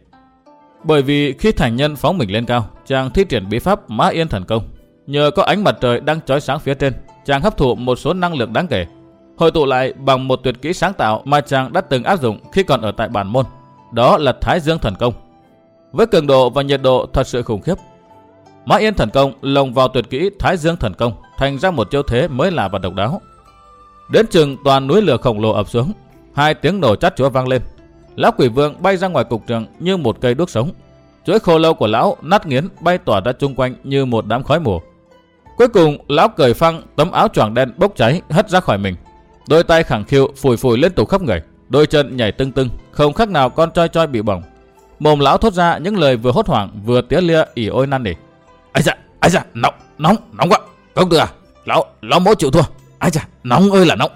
Bởi vì khi thành nhân phóng mình lên cao, chàng thi triển bí pháp Mã Yên Thần Công. Nhờ có ánh mặt trời đang chói sáng phía trên, chàng hấp thụ một số năng lượng đáng kể. Hội tụ lại bằng một tuyệt kỹ sáng tạo mà chàng đã từng áp dụng khi còn ở tại bản môn. Đó là Thái Dương Thần Công. Với cường độ và nhiệt độ thật sự khủng khiếp, Mã Yên Thần Công lồng vào tuyệt kỹ Thái Dương Thần Công thành ra một chiêu thế mới lạ và độc đáo. Đến chừng toàn núi lửa khổng lồ ập xuống, hai tiếng nổ chát chúa vang lên. Lão quỷ vương bay ra ngoài cục trường như một cây đuốc sống. Chuỗi khô lâu của lão nát nghiến bay tỏa ra chung quanh như một đám khói mù. Cuối cùng, lão cởi phăng tấm áo choàng đen bốc cháy hất ra khỏi mình. Đôi tay khẳng khiu phủi phủi liên tục khắp người, đôi chân nhảy tưng tưng, không khác nào con choi choi bị bỏng. Mồm lão thốt ra những lời vừa hốt hoảng vừa tía lia ỉ ôi năn nỉ. Ây da, ây da, nóng, nóng, nóng quá. Công tử à, lão, lão mỗ chịu thua. Ây da, nóng ơi là nóng.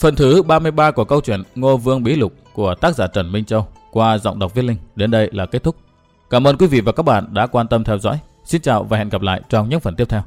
Phần thứ 33 của câu chuyện Ngô Vương Bí Lục của tác giả Trần Minh Châu qua giọng đọc Viết Linh đến đây là kết thúc. Cảm ơn quý vị và các bạn đã quan tâm theo dõi. Xin chào và hẹn gặp lại trong những phần tiếp theo.